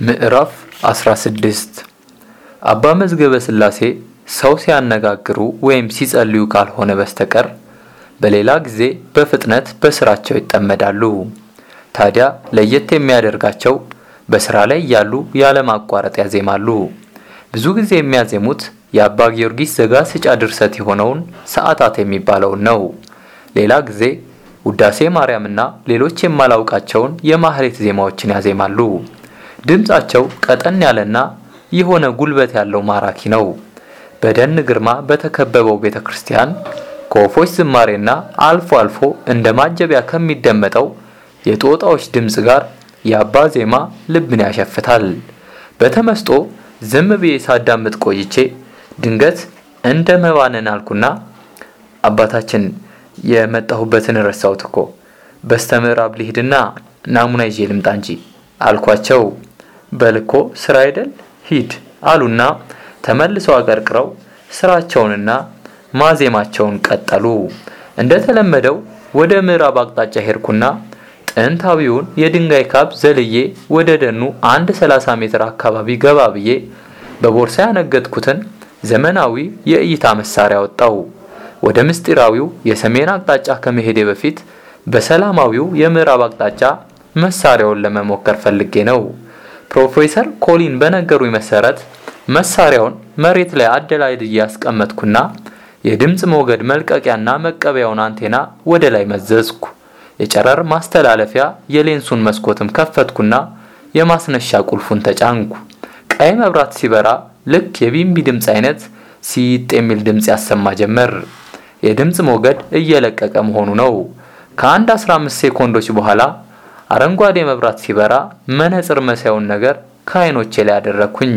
ምዕራፍ 16 አባ መዝገበ ሥላሴ ሰው ሲያነጋግሩ ወይም ሲጸልዩ ካልሆነ በስተቀር በሌላ ጊዜ በፍጥነት በስራቸው ይጠመዳሉ። ታዲያ ለየት የሚያደርጋቸው በስራ ላይ እያሉ ያለማቋረጥ ያዜማሉ። ብዙ ጊዜ የሚያዜሙት የአባ ጊዮርጊስ ዘጋስጫ ድርሰት የሆነውን ሰዓታት የሚባለውን ነው። ሌላ ጊዜ ውዳሴ ማርያምና ሌሎች የማላውቃቸውን የማህሌት ዜማዎችን ያዜማሉ። ድምፃቸው ቀጠን ያለና የሆነ ጉልበት ያለው ማራኪ ነው። በደን ግርማ በተከበበው ቤተ ክርስቲያን ከወፎች ዝማሬና አልፎ አልፎ እንደ ማጀቢያ ከሚደመጠው የጦጣዎች ድምፅ ጋር የአባ ዜማ ልብን ያሸፍታል። በተመስጦ ዝም ብዬ ሳዳምጥ ቆይቼ ድንገት እንደ መባነን አልኩና አባታችን የመጣሁበትን ረሳሁት እኮ በስተ ምዕራብ ልሂድና ናሙና ይዤ ልምጣ እንጂ አልኳቸው። በልኮ ስራ አይደል ሂድ አሉና ተመልሰው አቀርቅረው ስራቸውንና ማዜማቸውን ቀጠሉ። እንደተለመደው ወደ ምዕራብ አቅጣጫ ሄድኩና ጥንታዊውን የድንጋይ ካብ ዘልዬ ወደ ደኑ አንድ 30 ሜትር አካባቢ ገባ ብዬ በቦርሳ ያነገጥኩትን ዘመናዊ የእይታ መሳሪያ ወጣው። ወደ ምስጢራዊው የሰሜን አቅጣጫ ከመሄዴ በፊት በሰላማዊው የምዕራብ አቅጣጫ መሳሪያውን ለመሞከር ፈልጌ ነው። ፕሮፌሰር ኮሊን በነገሩኝ መሰረት መሳሪያውን መሬት ላይ አደላድዬ ያስቀመጥኩና የድምፅ ሞገድ መልቀቂያና መቀበያውን አንቴና ወደ ላይ መዘዝኩ። የጨረር ማስተላለፊያ የሌንሱን መስኮትም ከፈትኩና የማስነሻ ቁልፉን ተጫንኩ። ቀይ መብራት ሲበራ ልክ የቢምቢ ድምፅ አይነት ሲጥ የሚል ድምፅ ያሰማ ጀመር። የድምፅ ሞገድ እየለቀቀ መሆኑ ነው። ከአንድ 15 ሴኮንዶች በኋላ አረንጓዴ መብራት ሲበራ መነጽር መሳዩን ነገር ከአይኖቼ ላይ ያደረግኩኝ።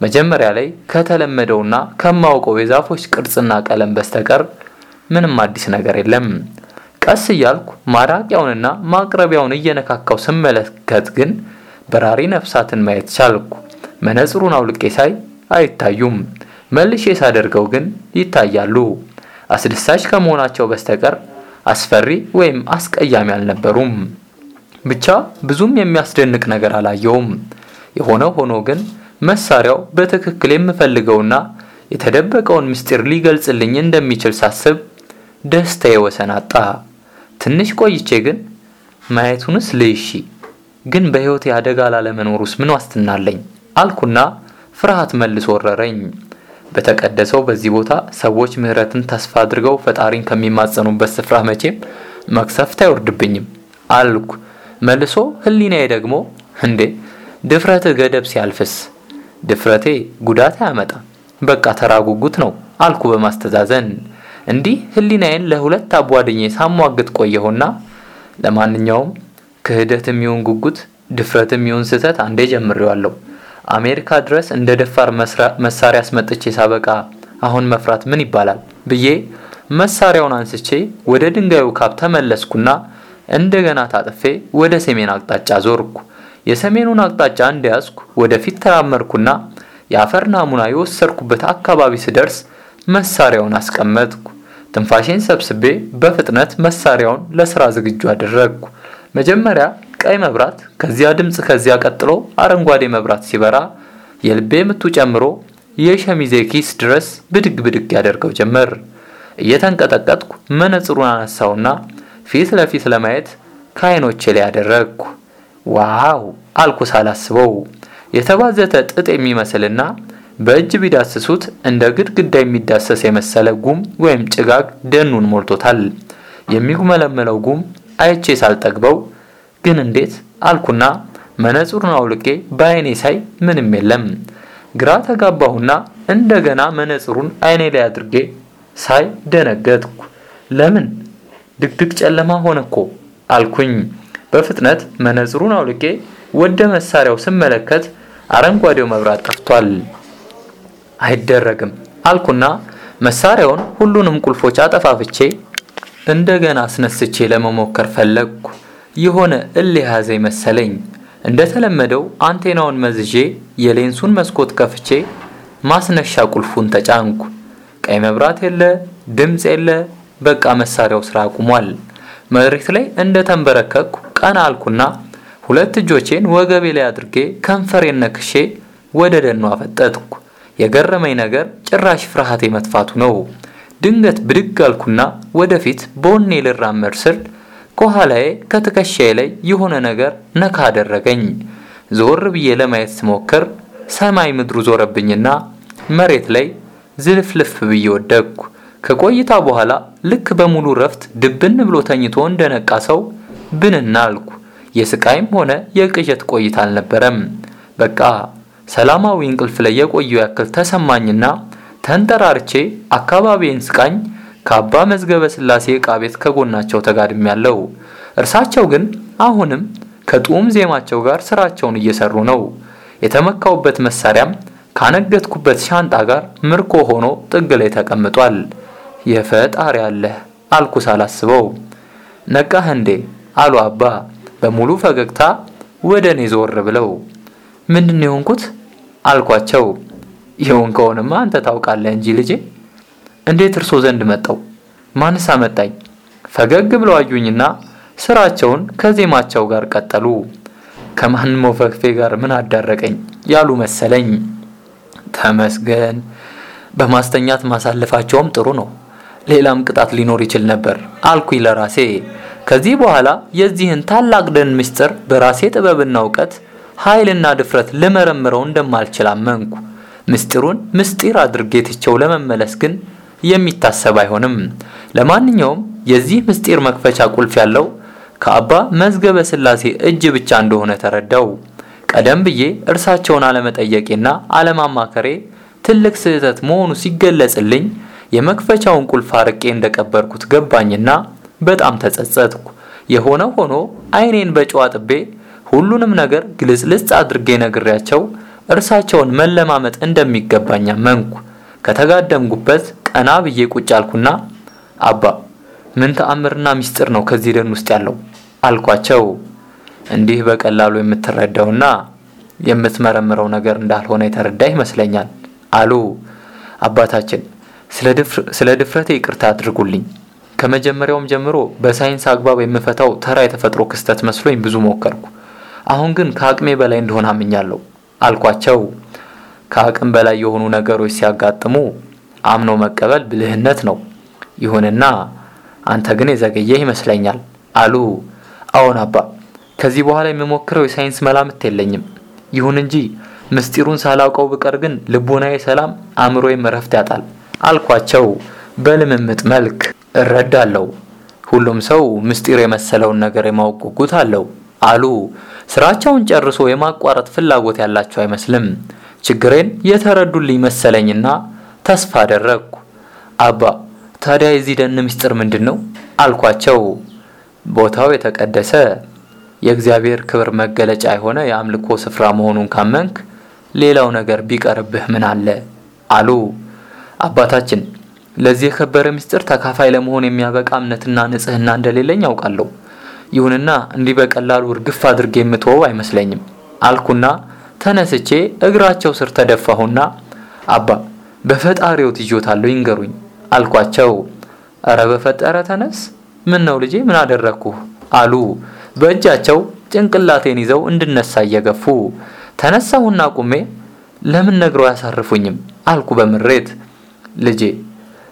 መጀመሪያ ላይ ከተለመደውና ከማውቀው የዛፎች ቅርጽና ቀለም በስተቀር ምንም አዲስ ነገር የለም። ቀስ እያልኩ ማራቂያውንና ማቅረቢያውን እየነካካው ስመለከት ግን በራሪ ነፍሳትን ማየት ቻልኩ። መነጽሩን አውልቄ ሳይ አይታዩም። መልሼ ሳደርገው ግን ይታያሉ። አስደሳች ከመሆናቸው በስተቀር አስፈሪ ወይም አስቀያሚ አልነበሩም። ብቻ ብዙም የሚያስደንቅ ነገር አላየውም። የሆነው ሆኖ ግን መሳሪያው በትክክል የምፈልገውና የተደበቀውን ምስጢር ሊገልጽልኝ እንደሚችል ሳስብ ደስታዬ ወሰን አጣ። ትንሽ ቆይቼ ግን ማየቱንስ ልይሺ ግን በሕይወቴ አደጋ ላለመኖሩስ ምን ዋስትና አለኝ አልኩና ፍርሃት መልሶ ወረረኝ። በተቀደሰው በዚህ ቦታ ሰዎች ምሕረትን ተስፋ አድርገው ፈጣሪን ከሚማጸኑበት ስፍራ መቼም መቅሰፍት አይወርድብኝም አልኩ። መልሶ ሕሊናዬ ደግሞ እንዴ ድፍረትህ ገደብ ሲያልፍስ ድፍረቴ ጉዳት አያመጣ በቃ ተራ ጉጉት ነው አልኩ በማስተዛዘን። እንዲህ ሕሊናዬን ለሁለት አቧድኜ ሳሟግት ቆየሁና ለማንኛውም ክህደትም ይሁን ጉጉት ድፍረትም ይሁን ስህተት አንዴ ጀምሬዋለሁ። አሜሪካ ድረስ እንደ ደፋር መሳሪያ አስመጥቼ ሳበቃ አሁን መፍራት ምን ይባላል ብዬ መሳሪያውን አንስቼ ወደ ድንጋዩ ካብ ተመለስኩና እንደገና ታጥፌ ወደ ሰሜን አቅጣጫ ዞርኩ። የሰሜኑን አቅጣጫ እንደያዝኩ ወደፊት ተራመድኩና የአፈር ናሙና የወሰድኩበት አካባቢ ስደርስ መሳሪያውን አስቀመጥኩ። ትንፋሼን ሰብስቤ በፍጥነት መሳሪያውን ለስራ ዝግጁ አደረግኩ። መጀመሪያ ቀይ መብራት፣ ከዚያ ድምፅ፣ ከዚያ ቀጥሎ አረንጓዴ መብራት ሲበራ የልቤ ምቱ ጨምሮ የሸሚዜ ኪስ ድረስ ብድግ ብድግ ያደርገው ጀመር። እየተንቀጠቀጥኩ መነጽሩን አነሳውና ፊት ለፊት ለማየት ከአይኖቼ ላይ ያደረግኩ። wow አልኩ ሳላስበው። የተባዘተ ጥጥ የሚመስልና በእጅ ቢዳስሱት እንደ ግድግዳ የሚዳሰስ የመሰለ ጉም ወይም ጭጋግ ደኑን ሞልቶታል። የሚጉመለመለው ጉም አይቼ ሳልጠግበው ግን እንዴት አልኩና መነጽሩን አውልቄ በአይኔ ሳይ ምንም የለም። ግራ ተጋባሁና እንደገና መነጽሩን አይኔ ላይ አድርጌ ሳይ ደነገጥኩ። ለምን ድቅድቅ ጨለማ ሆነ እኮ አልኩኝ። በፍጥነት መነጽሩን አውልቄ ወደ መሳሪያው ስመለከት አረንጓዴው መብራት ጠፍቷል። አይደረግም አልኩና መሳሪያውን ሁሉንም ቁልፎች አጠፋፍቼ እንደገና አስነስቼ ለመሞከር ፈለግኩ። የሆነ እልህ ያዘኝ መሰለኝ። እንደተለመደው አንቴናውን መዝዤ የሌንሱን መስኮት ከፍቼ ማስነሻ ቁልፉን ተጫንኩ። ቀይ መብራት የለ፣ ድምፅ የለ። በቃ መሳሪያው ስራ አቁሟል። መሬት ላይ እንደ ተንበረከኩ ቀና አልኩና ሁለት እጆቼን ወገቤ ላይ አድርጌ ከንፈሬን ነክሼ ወደ ደኑ አፈጠጥኩ። የገረመኝ ነገር ጭራሽ ፍርሃቴ መጥፋቱ ነው። ድንገት ብድግ አልኩና ወደፊት በወኔ ልራመድ ስል ከኋላዬ ከትከሻዬ ላይ የሆነ ነገር ነካ አደረገኝ። ዞር ብዬ ለማየት ስሞክር ሰማይ ምድሩ ዞረብኝና መሬት ላይ ዝልፍልፍ ብዬ ወደቅኩ። ከቆይታ በኋላ ልክ በሙሉ ረፍት ድብን ብሎ ተኝቶ እንደነቃ ሰው ብንና አልኩ። የስቃይም ሆነ የቅዠት ቆይታ አልነበረም። በቃ ሰላማዊ እንቅልፍ ላይ የቆየው ያክል ተሰማኝና ተንጠራርቼ አካባቢዬን ስቃኝ ከአባ መዝገበ ስላሴ ዕቃ ቤት ከጎናቸው ተጋድሜያለሁ። እርሳቸው ግን አሁንም ከጡም ዜማቸው ጋር ስራቸውን እየሰሩ ነው። የተመካውበት መሳሪያም ካነገትኩበት ሻንጣ ጋር ምርኮ ሆኖ ጥግ ላይ ተቀምጧል። የፈጣሪ አለህ አልኩ ሳላስበው። ነቃህ እንዴ አሉ አባ በሙሉ ፈገግታ ወደ እኔ ዞር ብለው። ምንድን የሆንኩት አልኳቸው። የሆንከውንማ አንተ ታውቃለህ እንጂ ልጄ። እንዴት እርሶ ዘንድ መጣው? ማንስ አመጣኝ? ፈገግ ብለው አዩኝና ስራቸውን ከዜማቸው ጋር ቀጠሉ። ከማን ሞፈክፌ ጋር ምን አዳረቀኝ ያሉ መሰለኝ። ተመስገን። በማስተኛት ማሳለፋቸውም ጥሩ ነው። ሌላም ቅጣት ሊኖር ይችል ነበር አልኩኝ ለራሴ። ከዚህ በኋላ የዚህን ታላቅ ደን ምስጢር በራሴ ጥበብና እውቀት ኃይልና ድፍረት ልመረምረው እንደማልችል አመንኩ። ምስጢሩን ምስጢር አድርጌ ትቼው ለመመለስ ግን የሚታሰብ አይሆንም። ለማንኛውም የዚህ ምስጢር መክፈቻ ቁልፍ ያለው ከአባ መዝገበ ስላሴ እጅ ብቻ እንደሆነ ተረዳው። ቀደም ብዬ እርሳቸውን አለመጠየቄና አለማማከሬ ትልቅ ስህተት መሆኑ ሲገለጽልኝ የመክፈቻውን ቁልፍ አርቄ እንደቀበርኩት ገባኝና በጣም ተጸጸትኩ። የሆነ ሆኖ ዓይኔን በጨዋ ጥቤ ሁሉንም ነገር ግልጽልጽ አድርጌ ነግሬያቸው እርሳቸውን መለማመጥ እንደሚገባኝ አመንኩ። ከተጋደምጉበት ቀና ብዬ ቁጭ አልኩና አባ ምን ተአምርና ምስጢር ነው ከዚህ ደን ውስጥ ያለው አልኳቸው። እንዲህ በቀላሉ የምትረዳውና የምትመረምረው ነገር እንዳልሆነ የተረዳ ይመስለኛል አሉ አባታችን። ስለ ድፍረቴ ይቅርታ አድርጉልኝ። ከመጀመሪያውም ጀምሮ በሳይንስ አግባብ የምፈታው ተራ የተፈጥሮ ክስተት መስሎኝ ብዙ ሞከርኩ። አሁን ግን ከአቅሜ በላይ እንደሆነ አምኛለሁ አልኳቸው። ከአቅም በላይ የሆኑ ነገሮች ሲያጋጥሙ አምኖ መቀበል ብልህነት ነው። ይሁንና አንተ ግን የዘገየህ ይመስለኛል አሉ። አዎን አባ፣ ከዚህ በኋላ የምሞክረው የሳይንስ መላምት የለኝም። ይሁን እንጂ ምስጢሩን ሳላውቀው ብቀር ግን ልቦናዬ ሰላም፣ አእምሮዬም እረፍት ያጣል አልኳቸው በልምምጥ መልክ። እረዳለሁ፣ ሁሉም ሰው ምስጢር የመሰለውን ነገር የማወቅ ጉጉት አለው አሉ። ስራቸውን ጨርሶ የማቋረጥ ፍላጎት ያላቸው አይመስልም። ችግሬን የተረዱልኝ መሰለኝና ተስፋ አደረግኩ። አባ ታዲያ የዚህ ደን ምስጢር ምንድን ነው አልኳቸው። ቦታው የተቀደሰ የእግዚአብሔር ክብር መገለጫ የሆነ የአምልኮ ስፍራ መሆኑን ካመንክ ሌላው ነገር ቢቀርብህ ምን አለ አሉ። አባታችን ለዚህ የከበረ ምስጢር ተካፋይ ለመሆን የሚያበቃ እምነትና ንጽሕና እንደሌለኝ ያውቃለሁ። ይሁንና እንዲህ በቀላሉ እርግፍ አድርጌ የምትወው አይመስለኝም አልኩና ተነስቼ እግራቸው ስር ተደፋሁና አባ በፈጣሪው ትጆታለሁ ይንገሩኝ አልኳቸው። እረ በፈጠረ ተነስ፣ ምን ነው ልጄ ምን አደረግኩህ አሉ በእጃቸው ጭንቅላቴን ይዘው እንድነሳ እየገፉ። ተነሳሁና ቁሜ ለምን ነግረው አያሳርፉኝም አልኩ በምሬት። ልጄ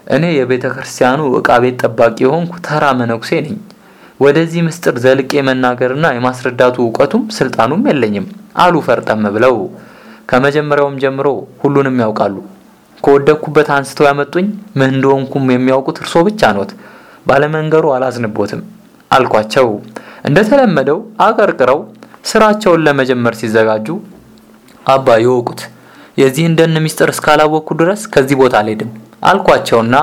እኔ የቤተ ክርስቲያኑ ዕቃ ቤት ጠባቂ የሆንኩ ተራ መነኩሴ ነኝ። ወደዚህ ምስጢር ዘልቄ መናገርና የማስረዳቱ እውቀቱም ስልጣኑም የለኝም አሉ ፈርጠም ብለው። ከመጀመሪያውም ጀምሮ ሁሉንም ያውቃሉ። ከወደቅኩበት አንስተው ያመጡኝ ምን እንደሆንኩም የሚያውቁት እርሶ ብቻ ኖት። ባለመንገሩ አላዝንቦትም አልኳቸው። እንደተለመደው አቀርቅረው ስራቸውን ለመጀመር ሲዘጋጁ አባ ይወቁት፣ የዚህን ደን ምስጢር እስካላወቅኩ ድረስ ከዚህ ቦታ አልሄድም አልኳቸውና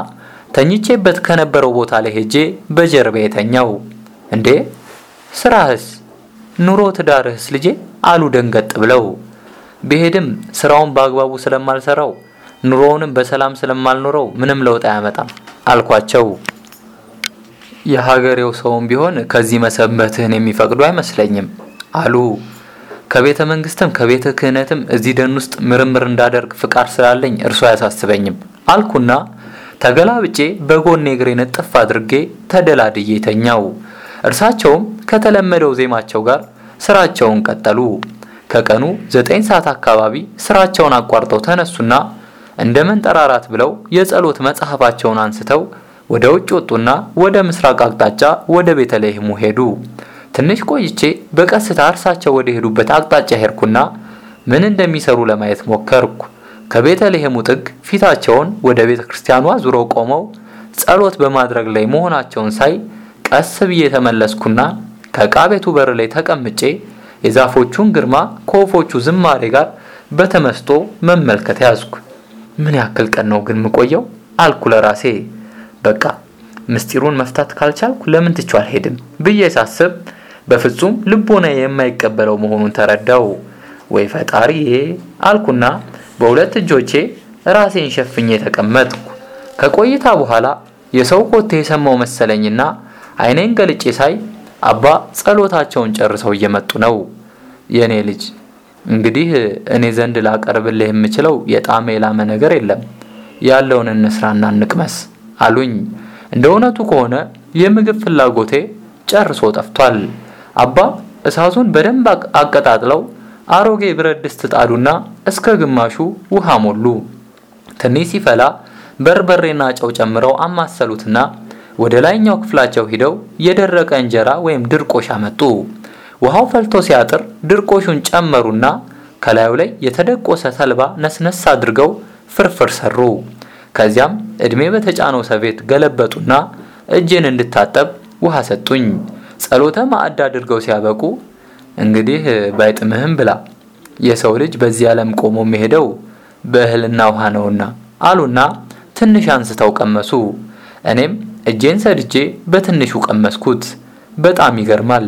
ተኝቼበት ከነበረው ቦታ ላይ ሄጄ በጀርባ የተኛው። እንዴ ስራህስ፣ ኑሮ፣ ትዳርህስ ልጄ አሉ ደንገጥ ብለው። ብሄድም ስራውን በአግባቡ ስለማልሰራው ኑሮውንም በሰላም ስለማልኖረው ምንም ለውጥ አያመጣም አልኳቸው። የሀገሬው ሰውም ቢሆን ከዚህ መሰንበትህን የሚፈቅዱ አይመስለኝም አሉ። ከቤተ መንግስትም ከቤተ ክህነትም እዚህ ደን ውስጥ ምርምር እንዳደርግ ፍቃድ ስላለኝ እርሶ አያሳስበኝም አልኩና ተገላብጬ በጎኔ እግሬን እጥፍ አድርጌ ተደላድዬ ተኛው። እርሳቸውም ከተለመደው ዜማቸው ጋር ስራቸውን ቀጠሉ። ከቀኑ ዘጠኝ ሰዓት አካባቢ ስራቸውን አቋርጠው ተነሱና እንደ መንጠራራት ብለው የጸሎት መጽሐፋቸውን አንስተው ወደ ውጭ ወጡና ወደ ምስራቅ አቅጣጫ ወደ ቤተልሔሙ ሄዱ። ትንሽ ቆይቼ በቀስታ እርሳቸው ወደ ሄዱበት አቅጣጫ ሄድኩና ምን እንደሚሰሩ ለማየት ሞከርኩ። ከቤተልሔሙ ጥግ ፊታቸውን ወደ ቤተ ክርስቲያኗ ዙረው ቆመው ጸሎት በማድረግ ላይ መሆናቸውን ሳይ ቀስ ብዬ ተመለስኩና ከዕቃ ቤቱ በር ላይ ተቀምጬ የዛፎቹን ግርማ ከወፎቹ ዝማሬ ጋር በተመስጦ መመልከት ያዝኩ። ምን ያክል ቀን ነው ግን ምቆየው አልኩ ለራሴ። በቃ ምስጢሩን መፍታት ካልቻልኩ ለምን ትቼው አልሄድም ብዬ ሳስብ በፍጹም ልቦና የማይቀበለው መሆኑን ተረዳው። ወይ ፈጣሪዬ አልኩና በሁለት እጆቼ ራሴን ሸፍኜ ተቀመጥኩ። ከቆይታ በኋላ የሰው ኮቴ የሰማው መሰለኝና ዓይኔን ገልጬ ሳይ አባ ጸሎታቸውን ጨርሰው እየመጡ ነው። የእኔ ልጅ እንግዲህ እኔ ዘንድ ላቀርብልህ የምችለው የጣመ የላመ ነገር የለም፣ ያለውን እንስራና እንቅመስ አሉኝ። እንደ እውነቱ ከሆነ የምግብ ፍላጎቴ ጨርሶ ጠፍቷል። አባ እሳቱን በደንብ አቀጣጥለው አሮጌ ብረት ድስት ጣዱና እስከ ግማሹ ውሃ ሞሉ። ትንሽ ሲፈላ በርበሬና ጨው ጨምረው አማሰሉትና ወደ ላይኛው ክፍላቸው ሂደው የደረቀ እንጀራ ወይም ድርቆሽ አመጡ። ውሃው ፈልቶ ሲያጥር ድርቆሹን ጨመሩና ከላዩ ላይ የተደቆሰ ተልባ ነስነስ አድርገው ፍርፍር ሰሩ። ከዚያም እድሜ በተጫነው ሰፌድ ገለበጡና እጄን እንድታጠብ ውሃ ሰጡኝ። ጸሎተ ማዕድ አድርገው ሲያበቁ እንግዲህ ባይጥምህም ብላ የሰው ልጅ በዚህ ዓለም ቆሞ የሚሄደው በእህልና ውሃ ነውና አሉና ትንሽ አንስተው ቀመሱ። እኔም እጄን ሰድጄ በትንሹ ቀመስኩት። በጣም ይገርማል።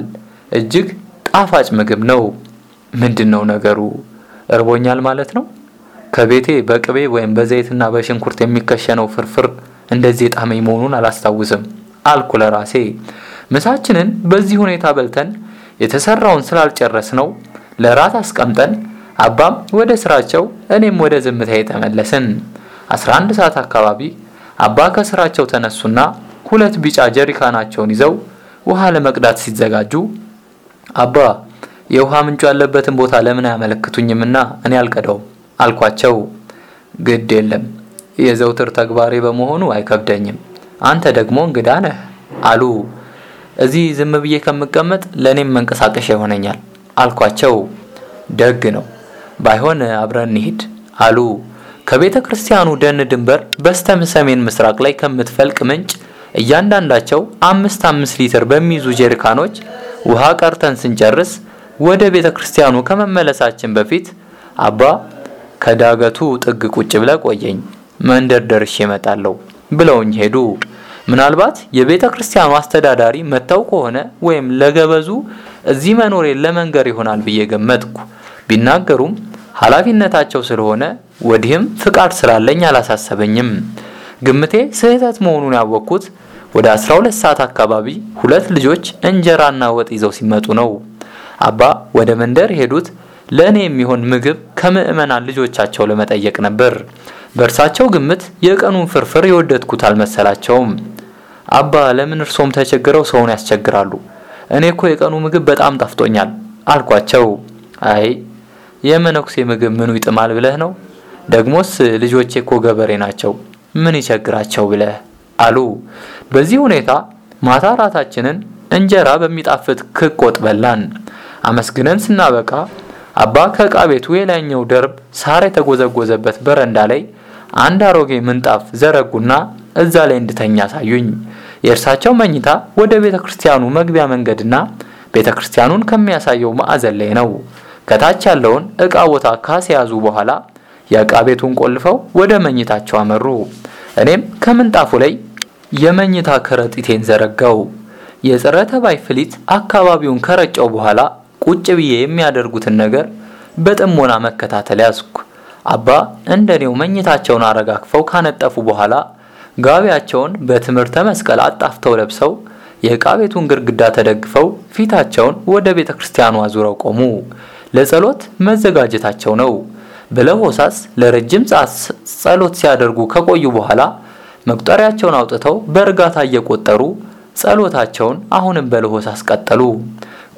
እጅግ ጣፋጭ ምግብ ነው። ምንድን ነው ነገሩ? እርቦኛል ማለት ነው። ከቤቴ በቅቤ ወይም በዘይትና በሽንኩርት የሚከሸነው ፍርፍር እንደዚህ የጣመኝ መሆኑን አላስታውስም አልኩ ለራሴ። ምሳችንን በዚህ ሁኔታ በልተን የተሰራውን ስላልጨረስ ነው ለራት አስቀምጠን አባም ወደ ስራቸው እኔም ወደ ዝምታ የተመለስን። 11 ሰዓት አካባቢ አባ ከስራቸው ተነሱና ሁለት ቢጫ ጀሪካናቸውን ይዘው ውሃ ለመቅዳት ሲዘጋጁ አባ የውሃ ምንጩ ያለበትን ቦታ ለምን አያመለክቱኝምና እኔ አልቀዳውም አልኳቸው። ግድ የለም የዘውትር ተግባሬ በመሆኑ አይከብደኝም፣ አንተ ደግሞ እንግዳ ነህ አሉ። እዚህ ዝም ብዬ ከምቀመጥ ለእኔም መንቀሳቀሻ ይሆነኛል አልኳቸው። ደግ ነው፣ ባይሆን አብረን እንሂድ አሉ። ከቤተ ክርስቲያኑ ደን ድንበር በስተ ሰሜን ምስራቅ ላይ ከምትፈልቅ ምንጭ እያንዳንዳቸው አምስት አምስት ሊትር በሚይዙ ጀሪካኖች ውሃ ቀርተን ስንጨርስ ወደ ቤተ ክርስቲያኑ ከመመለሳችን በፊት አባ ከዳገቱ ጥግ ቁጭ ብለ ቆየኝ፣ መንደር ደርሼ እመጣለሁ ብለውኝ ሄዱ። ምናልባት የቤተ ክርስቲያኑ አስተዳዳሪ መጥተው ከሆነ ወይም ለገበዙ እዚህ መኖሬን ለመንገር ይሆናል ብዬ ገመትኩ። ቢናገሩም ኃላፊነታቸው ስለሆነ ወዲህም ፍቃድ ስላለኝ አላሳሰበኝም። ግምቴ ስህተት መሆኑን ያወቅኩት ወደ 12 ሰዓት አካባቢ ሁለት ልጆች እንጀራና ወጥ ይዘው ሲመጡ ነው። አባ ወደ መንደር ሄዱት ለእኔ የሚሆን ምግብ ከምዕመናን ልጆቻቸው ለመጠየቅ ነበር። በእርሳቸው ግምት የቀኑን ፍርፍር የወደድኩት አልመሰላቸውም። አባ ለምን እርሶም ተቸግረው ሰውን ያስቸግራሉ? እኔ እኮ የቀኑ ምግብ በጣም ጠፍቶኛል አልኳቸው። አይ የመነኩሴ ምግብ ምኑ ይጥማል ብለህ ነው? ደግሞስ ልጆቼ እኮ ገበሬ ናቸው፣ ምን ይቸግራቸው ብለህ አሉ። በዚህ ሁኔታ ማታ ራታችንን እንጀራ በሚጣፍጥ ክክ ወጥ በላን። አመስግነን ስናበቃ አባ ከዕቃ ቤቱ የላይኛው ደርብ ሳር የተጎዘጎዘበት በረንዳ ላይ አንድ አሮጌ ምንጣፍ ዘረጉና እዛ ላይ እንድተኛ አሳዩኝ። የእርሳቸው መኝታ ወደ ቤተ ክርስቲያኑ መግቢያ መንገድና ቤተ ክርስቲያኑን ከሚያሳየው ማዕዘን ላይ ነው። ከታች ያለውን ዕቃ ቦታ ካስያዙ በኋላ የዕቃ ቤቱን ቆልፈው ወደ መኝታቸው አመሩ። እኔም ከምንጣፉ ላይ የመኝታ ከረጢቴን ዘረጋው። የጸረ ተባይ ፍሊት አካባቢውን ከረጨው በኋላ ቁጭ ብዬ የሚያደርጉትን ነገር በጥሞና መከታተል ያዝኩ። አባ እንደኔው መኝታቸውን አረጋግፈው ካነጠፉ በኋላ ጋቢያቸውን በትምህርተ መስቀል አጣፍተው ለብሰው የዕቃ ቤቱን ግድግዳ ተደግፈው ፊታቸውን ወደ ቤተ ክርስቲያኑ አዙረው ቆሙ። ለጸሎት መዘጋጀታቸው ነው። በለሆሳስ ለረጅም ጸሎት ሲያደርጉ ከቆዩ በኋላ መቁጠሪያቸውን አውጥተው በእርጋታ እየቆጠሩ ጸሎታቸውን አሁንም በልሆስ አስቀጠሉ።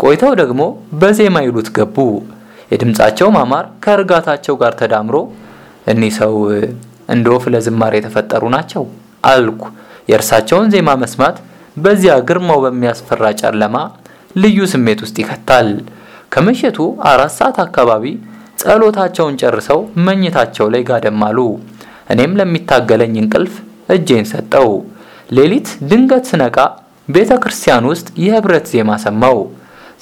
ቆይተው ደግሞ በዜማ ይሉት ገቡ። የድምፃቸው ማማር ከእርጋታቸው ጋር ተዳምሮ እኒህ ሰው እንደ ወፍ ለዝማሬ የተፈጠሩ ናቸው አልኩ። የእርሳቸውን ዜማ መስማት በዚያ ግርማው በሚያስፈራ ጨለማ ልዩ ስሜት ውስጥ ይከታል። ከምሽቱ አራት ሰዓት አካባቢ ጸሎታቸውን ጨርሰው መኝታቸው ላይ ጋደም አሉ። እኔም ለሚታገለኝ እንቅልፍ እጄን ሰጠው። ሌሊት ድንገት ስነቃ ቤተ ክርስቲያን ውስጥ የህብረት ዜማ ሰማው።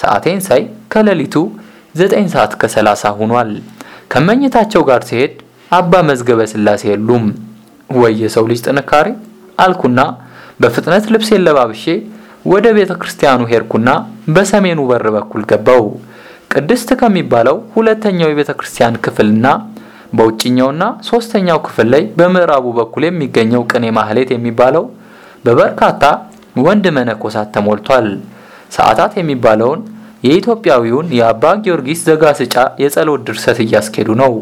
ሰዓቴን ሳይ ከሌሊቱ ዘጠኝ ሰዓት ከሰላሳ ሆኗል። ከመኝታቸው ጋር ሲሄድ አባ መዝገበ ስላሴ የሉም። ወይ የሰው ልጅ ጥንካሬ አልኩና በፍጥነት ልብሴን ለባብሼ ወደ ቤተ ክርስቲያኑ ሄድኩና በሰሜኑ በር በኩል ገባው። ቅድስት ከሚባለው ሁለተኛው የቤተ ክርስቲያን ክፍልና በውጭኛውና ሶስተኛው ክፍል ላይ በምዕራቡ በኩል የሚገኘው ቅኔ ማህሌት የሚባለው በበርካታ ወንድ መነኮሳት ተሞልቷል። ሰዓታት የሚባለውን የኢትዮጵያዊውን የአባ ጊዮርጊስ ዘጋስጫ የጸሎት ድርሰት እያስኬዱ ነው።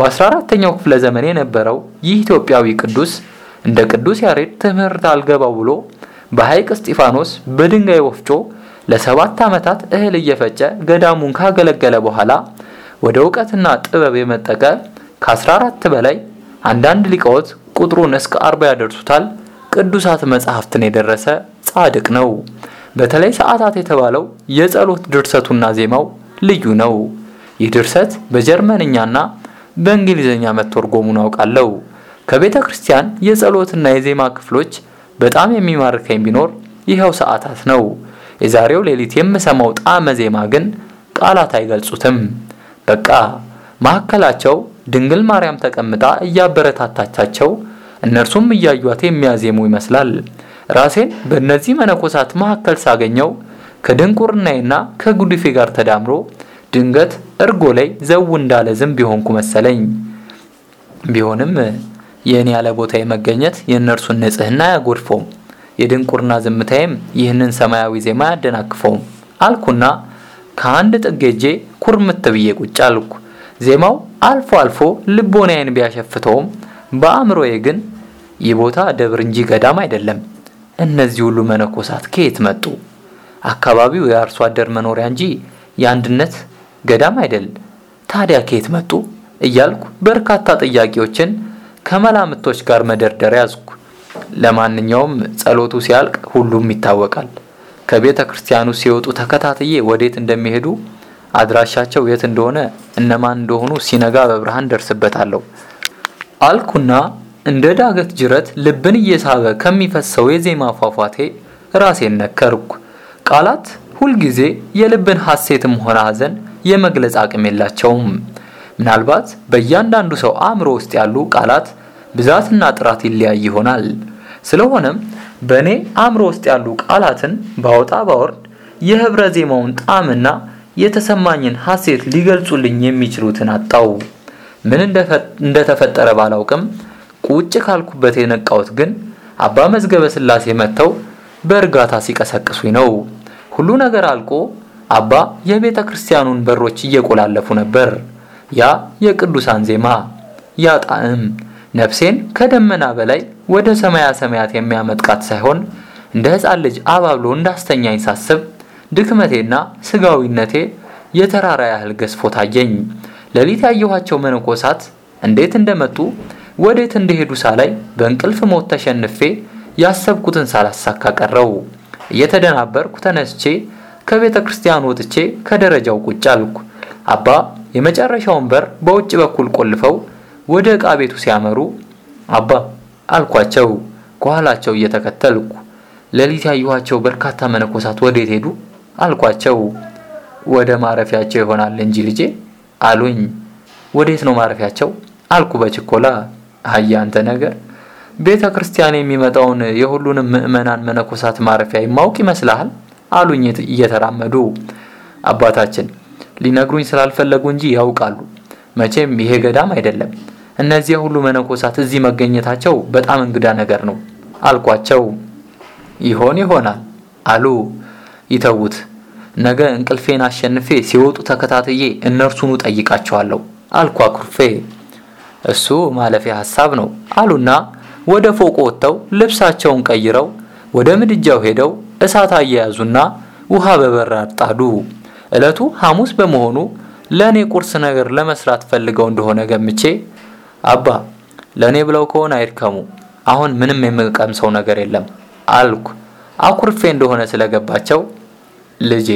በ14ተኛው ክፍለ ዘመን የነበረው ይህ ኢትዮጵያዊ ቅዱስ እንደ ቅዱስ ያሬድ ትምህርት አልገባው ብሎ በሐይቅ እስጢፋኖስ በድንጋይ ወፍጮ ለሰባት ዓመታት እህል እየፈጨ ገዳሙን ካገለገለ በኋላ ወደ እውቀትና ጥበብ የመጠቀ ከ14 በላይ አንዳንድ ሊቃውንት ቁጥሩን እስከ አርባ ያደርሱታል ቅዱሳት መጽሐፍትን የደረሰ ጻድቅ ነው። በተለይ ሰዓታት የተባለው የጸሎት ድርሰቱና ዜማው ልዩ ነው። ይህ ድርሰት በጀርመንኛና በእንግሊዝኛ መተርጎሙን አውቃለሁ። ከቤተ ክርስቲያን የጸሎትና የዜማ ክፍሎች በጣም የሚማርከኝ ቢኖር ይኸው ሰዓታት ነው። የዛሬው ሌሊት የምሰማው ጣዕመ ዜማ ግን ቃላት አይገልጹትም። በቃ መካከላቸው ድንግል ማርያም ተቀምጣ እያበረታታቻቸው እነርሱም እያዩት የሚያዜሙ ይመስላል። ራሴን በእነዚህ መነኮሳት መካከል ሳገኘው ከድንቁርናዬና ከጉድፌ ጋር ተዳምሮ ድንገት እርጎ ላይ ዘው እንዳለ ዝንብ ቢሆንኩ መሰለኝ። ቢሆንም የእኔ ያለ ቦታ መገኘት የእነርሱን ንጽሕና አያጎድፈውም፣ የድንቁርና ዝምታዬም ይህንን ሰማያዊ ዜማ አያደናቅፈውም አልኩና ከአንድ ጥግ ሄጄ ኩርምት ብዬ ቁጭ አልኩ። ዜማው አልፎ አልፎ ልቦናዬን ቢያሸፍተውም በአእምሮዬ ግን ይህ ቦታ ደብር እንጂ ገዳም አይደለም። እነዚህ ሁሉ መነኮሳት ከየት መጡ? አካባቢው የአርሶ አደር መኖሪያ እንጂ የአንድነት ገዳም አይደል። ታዲያ ከየት መጡ? እያልኩ በርካታ ጥያቄዎችን ከመላምቶች ጋር መደርደር ያዝኩ። ለማንኛውም ጸሎቱ ሲያልቅ ሁሉም ይታወቃል። ከቤተ ክርስቲያኑ ሲወጡ ተከታትዬ ወዴት እንደሚሄዱ አድራሻቸው የት እንደሆነ እነማን እንደሆኑ ሲነጋ በብርሃን ደርስበታለሁ አልኩና እንደ ዳገት ጅረት ልብን እየሳበ ከሚፈሰው የዜማ ፏፏቴ ራሴን ነከርኩ። ቃላት ሁልጊዜ የልብን ሐሴትም ሆነ ሐዘን የመግለጽ አቅም የላቸውም። ምናልባት በእያንዳንዱ ሰው አእምሮ ውስጥ ያሉ ቃላት ብዛትና ጥራት ይለያይ ይሆናል። ስለሆነም በእኔ አእምሮ ውስጥ ያሉ ቃላትን ባወጣ ባወርድ የህብረ ዜማውን ጣዕምና የተሰማኝን ሐሴት ሊገልጹልኝ የሚችሉትን አጣው። ምን እንደተፈጠረ ባላውቅም ቁጭ ካልኩበት የነቃሁት ግን አባ መዝገበ ስላሴ መጥተው በእርጋታ ሲቀሰቅሱኝ ነው። ሁሉ ነገር አልቆ አባ የቤተ ክርስቲያኑን በሮች እየቆላለፉ ነበር። ያ የቅዱሳን ዜማ፣ ያ ጣዕም ነፍሴን ከደመና በላይ ወደ ሰማያ ሰማያት የሚያመጥቃት ሳይሆን እንደ ሕፃን ልጅ አባብሎ እንዳስተኛኝ ሳስብ ድክመቴና ስጋዊነቴ የተራራ ያህል ገዝፎ ታየኝ። ሌሊት ያየኋቸው መነኮሳት እንዴት እንደመጡ ወዴት እንደሄዱ ሳላይ በእንቅልፍ ሞት ተሸንፌ ያሰብኩትን ሳላሳካ ቀረው። እየተደናበርኩ ተነስቼ ከቤተ ክርስቲያን ወጥቼ ከደረጃው ቁጭ አልኩ። አባ የመጨረሻውን በር በውጭ በኩል ቆልፈው ወደ ዕቃ ቤቱ ሲያመሩ አባ አልኳቸው፣ ከኋላቸው እየተከተልኩ። ሌሊት ያየኋቸው በርካታ መነኮሳት ወዴት ሄዱ አልኳቸው። ወደ ማረፊያቸው ይሆናል እንጂ ልጄ አሉኝ። ወዴት ነው ማረፊያቸው አልኩ በችኮላ። አያ አንተ ነገር ቤተ ክርስቲያን የሚመጣውን የሁሉንም ምዕመናን መነኮሳት ማረፊያ የማውቅ ይመስልሃል አሉኝ እየተራመዱ። አባታችን ሊነግሩኝ ስላልፈለጉ እንጂ ያውቃሉ። መቼም ይሄ ገዳም አይደለም። እነዚያ ሁሉ መነኮሳት እዚህ መገኘታቸው በጣም እንግዳ ነገር ነው አልኳቸው። ይሆን ይሆናል አሉ። ይተዉት፣ ነገ እንቅልፌን አሸንፌ ሲወጡ ተከታትዬ እነርሱኑ ጠይቃቸዋለሁ አልኩ አኩርፌ። እሱ ማለፊያ ሐሳብ ነው አሉና ወደ ፎቅ ወጥተው ልብሳቸውን ቀይረው ወደ ምድጃው ሄደው እሳት አያያዙና ውሃ በበራድ ጣዱ። ዕለቱ ሐሙስ በመሆኑ ለእኔ ቁርስ ነገር ለመስራት ፈልገው እንደሆነ ገምቼ አባ ለእኔ ብለው ከሆነ አይድከሙ፣ አሁን ምንም የምቀምሰው ነገር የለም አልኩ። አኩርፌ እንደሆነ ስለገባቸው ልጄ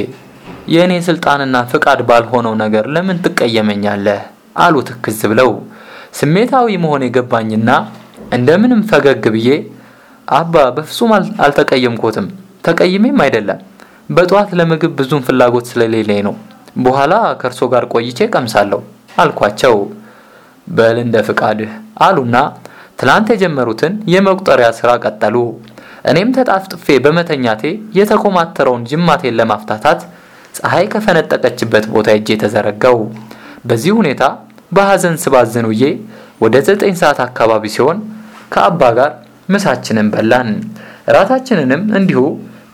የእኔ ስልጣንና ፍቃድ ባልሆነው ነገር ለምን ትቀየመኛለህ? አሉ ትክዝ ብለው። ስሜታዊ መሆን የገባኝና እንደምንም ፈገግ ብዬ አባ በፍጹም አልተቀየምኮትም፣ ተቀይሜም አይደለም በጠዋት ለምግብ ብዙም ፍላጎት ስለሌለኝ ነው። በኋላ ከእርሶ ጋር ቆይቼ ቀምሳለሁ አልኳቸው። በል እንደ ፍቃድህ አሉና ትላንት የጀመሩትን የመቁጠሪያ ስራ ቀጠሉ። እኔም ተጣፍጥፌ በመተኛቴ የተኮማተረውን ጅማቴን ለማፍታታት ፀሐይ ከፈነጠቀችበት ቦታ እጄ ተዘረጋው። በዚህ ሁኔታ በሐዘን ስባዝን ውዬ ወደ ዘጠኝ ሰዓት አካባቢ ሲሆን ከአባ ጋር ምሳችንን በላን። እራታችንንም እንዲሁ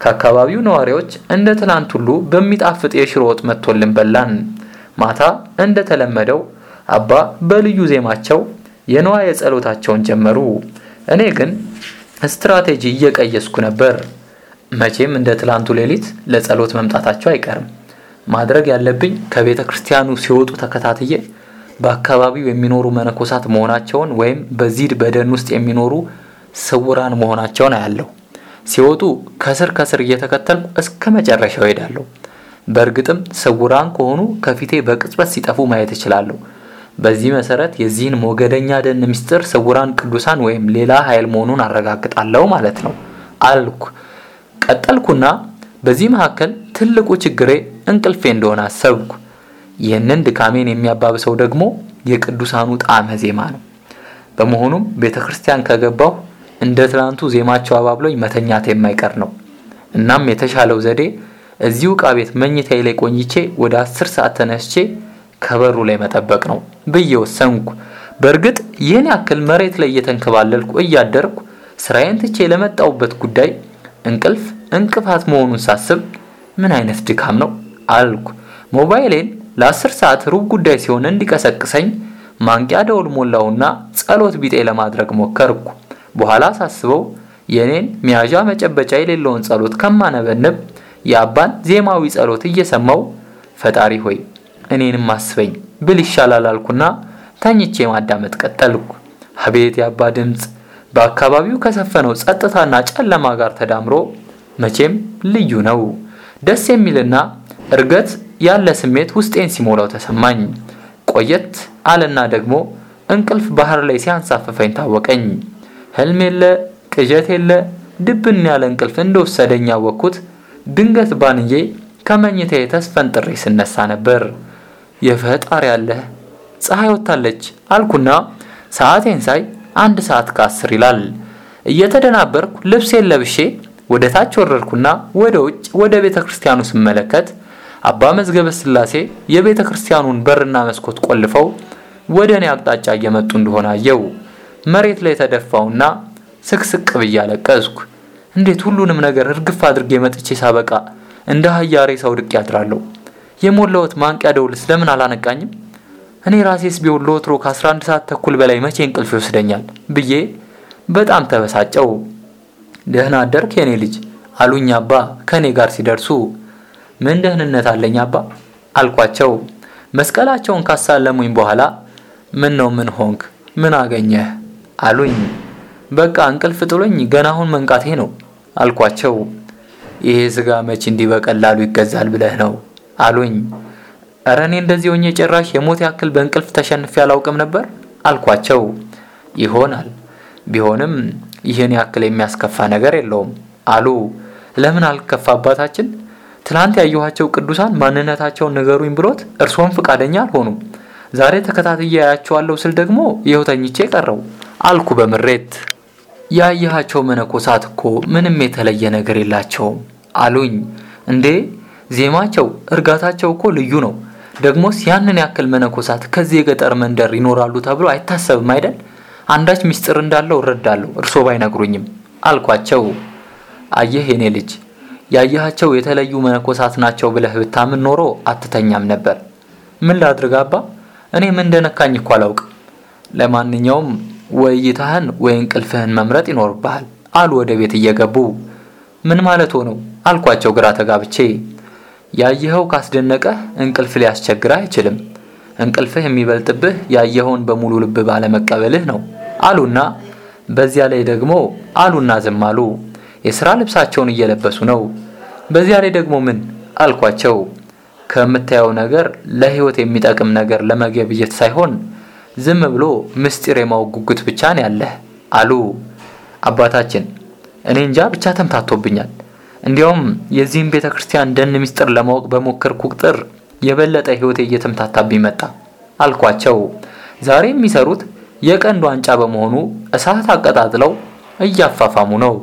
ከአካባቢው ነዋሪዎች እንደ ትናንት ሁሉ በሚጣፍጥ የሽሮ ወጥ መጥቶልን በላን። ማታ እንደተለመደው አባ በልዩ ዜማቸው የንዋየ ጸሎታቸውን ጀመሩ። እኔ ግን ስትራቴጂ እየቀየስኩ ነበር። መቼም እንደ ትላንቱ ሌሊት ለጸሎት መምጣታቸው አይቀርም። ማድረግ ያለብኝ ከቤተ ክርስቲያኑ ሲወጡ ተከታትዬ በአካባቢው የሚኖሩ መነኮሳት መሆናቸውን ወይም በዚድ በደን ውስጥ የሚኖሩ ስውራን መሆናቸውን አያለሁ። ሲወጡ ከስር ከስር እየተከተልኩ እስከ መጨረሻው ሄዳለሁ። በእርግጥም ስውራን ከሆኑ ከፊቴ በቅጽበት ሲጠፉ ማየት እችላለሁ። በዚህ መሰረት የዚህን ሞገደኛ ደን ምስጢር ስውራን ቅዱሳን ወይም ሌላ ኃይል መሆኑን አረጋግጣለሁ ማለት ነው አልኩ። ቀጠልኩና በዚህ መካከል ትልቁ ችግሬ እንቅልፌ እንደሆነ አሰብኩ። ይህንን ድካሜን የሚያባብሰው ደግሞ የቅዱሳኑ ጣዕመ ዜማ ነው። በመሆኑም ቤተ ክርስቲያን ከገባሁ እንደ ትናንቱ ዜማቸው አባብሎኝ መተኛት የማይቀር ነው። እናም የተሻለው ዘዴ እዚሁ ዕቃ ቤት መኝታዬ ላይ ቆይቼ ወደ አስር ሰዓት ተነስቼ ከበሩ ላይ መጠበቅ ነው ብዬ ወሰንኩ። በእርግጥ ይህን ያክል መሬት ላይ እየተንከባለልኩ እያደርኩ ስራዬን ትቼ ለመጣሁበት ጉዳይ እንቅልፍ እንቅፋት መሆኑን ሳስብ ምን አይነት ድካም ነው አልኩ። ሞባይሌን ለአስር ሰዓት ሩብ ጉዳይ ሲሆን እንዲቀሰቅሰኝ ማንቂያ ደውል ሞላውና ጸሎት ቢጤ ለማድረግ ሞከርኩ። በኋላ ሳስበው የኔን መያዣ መጨበጫ የሌለውን ጸሎት ከማነበንብ የአባን ዜማዊ ጸሎት እየሰማሁ ፈጣሪ ሆይ እኔንም አስበኝ ብል ይሻላል አልኩና ተኝቼ ማዳመጥ ቀጠልኩ። አቤት የአባ ድምፅ በአካባቢው ከሰፈነው ጸጥታና ጨለማ ጋር ተዳምሮ መቼም ልዩ ነው። ደስ የሚልና እርገት ያለ ስሜት ውስጤን ሲሞላው ተሰማኝ። ቆየት አለና ደግሞ እንቅልፍ ባህር ላይ ሲያንሳፍፈኝ ታወቀኝ። ህልም የለ ቅዠት የለ ድብን ያለ እንቅልፍ እንደወሰደኝ ያወቅኩት ድንገት ባንዬ ከመኝታዬ ተስፈንጥሬ ስነሳ ነበር። የፈጣሪ ያለህ ፀሐይ ወጥታለች አልኩና ሰዓቴን ሳይ አንድ ሰዓት ከአስር ይላል። እየተደናበርኩ ልብሴን ለብሼ ወደ ታች ወረድኩና ወደ ውጭ ወደ ቤተ ክርስቲያኑ ስመለከት አባ መዝገበ ስላሴ የቤተ ክርስቲያኑን በርና መስኮት ቆልፈው ወደ እኔ አቅጣጫ እየመጡ እንደሆነ አየው። መሬት ላይ ተደፋውና ስቅስቅ ብዬ አለቀስኩ። እንዴት ሁሉንም ነገር እርግፍ አድርጌ መጥቼ ሳበቃ እንደ አህያ ሬሳ ወድቄ ያድራለሁ። የሞላሁት ማንቂያ ደውልስ ለምን አላነቃኝም? እኔ ራሴስ ቢሆን ለወትሮ ከ11 ሰዓት ተኩል በላይ መቼ እንቅልፍ ይወስደኛል ብዬ በጣም ተበሳጨው። ደህና አደርክ የኔ ልጅ አሉኝ አባ ከእኔ ጋር ሲደርሱ። ምን ደህንነት አለኝ አባ አልኳቸው። መስቀላቸውን ካሳለሙኝ በኋላ ምን ነው ምን ሆንክ ምን አገኘህ አሉኝ። በቃ እንቅልፍ ጥሎኝ ገና አሁን መንቃቴ ነው አልኳቸው። ይሄ ስጋ መች እንዲህ በቀላሉ ይገዛል ብለህ ነው አሉኝ። እረ እኔ እንደዚህ ሆኜ ጭራሽ የሞት ያክል በእንቅልፍ ተሸንፌ አላውቅም ነበር አልኳቸው። ይሆናል ቢሆንም ይህን ያክል የሚያስከፋ ነገር የለውም አሉ። ለምን አልከፋ አባታችን? ትናንት ያየኋቸው ቅዱሳን ማንነታቸውን ንገሩኝ ብሎት እርስዎም ፈቃደኛ አልሆኑም። ዛሬ ተከታትዬ ያያቸዋለሁ ስል ደግሞ ይኸው ተኝቼ ቀረው አልኩ በምሬት። ያየሃቸው መነኮሳት እኮ ምንም የተለየ ነገር የላቸውም አሉኝ። እንዴ ዜማቸው፣ እርጋታቸው እኮ ልዩ ነው። ደግሞስ ያንን ያክል መነኮሳት ከዚህ የገጠር መንደር ይኖራሉ ተብሎ አይታሰብም አይደል? አንዳች ምስጢር እንዳለው እረዳለሁ እርሶ ባይነግሩኝም አልኳቸው። አየህ የኔ ልጅ ያየሃቸው የተለዩ መነኮሳት ናቸው ብለህ ብታምን ኖሮ አትተኛም ነበር። ምን ላድርግ አባ፣ እኔ ምን እንደነካኝ እኮ አላውቅም። ለማንኛውም ወይ እይታህን ወይ እንቅልፍህን መምረጥ ይኖርብሃል አሉ ወደ ቤት እየገቡ። ምን ማለት ሆነው አልኳቸው ግራ ተጋብቼ። ያየኸው ካስደነቀህ እንቅልፍ ሊያስቸግርህ አይችልም። እንቅልፍህ የሚበልጥብህ ያየኸውን በሙሉ ልብ ባለመቀበልህ ነው አሉና በዚያ ላይ ደግሞ አሉና ዝም አሉ። የሥራ ልብሳቸውን እየለበሱ ነው። በዚያ ላይ ደግሞ ምን አልኳቸው። ከምታየው ነገር ለሕይወት የሚጠቅም ነገር ለመገብየት ሳይሆን ዝም ብሎ ምስጢር የማወቅ ጉጉት ብቻ ነው ያለህ አሉ። አባታችን እኔ እንጃ ብቻ ተምታቶብኛል። እንዲያውም የዚህም ቤተ ክርስቲያን ደን ምስጢር ለማወቅ በሞከርኩ ቁጥር የበለጠ ሕይወቴ እየተምታታብኝ መጣ አልኳቸው። ዛሬ የሚሰሩት የቀንድ ዋንጫ በመሆኑ እሳት አቀጣጥለው እያፋፋሙ ነው።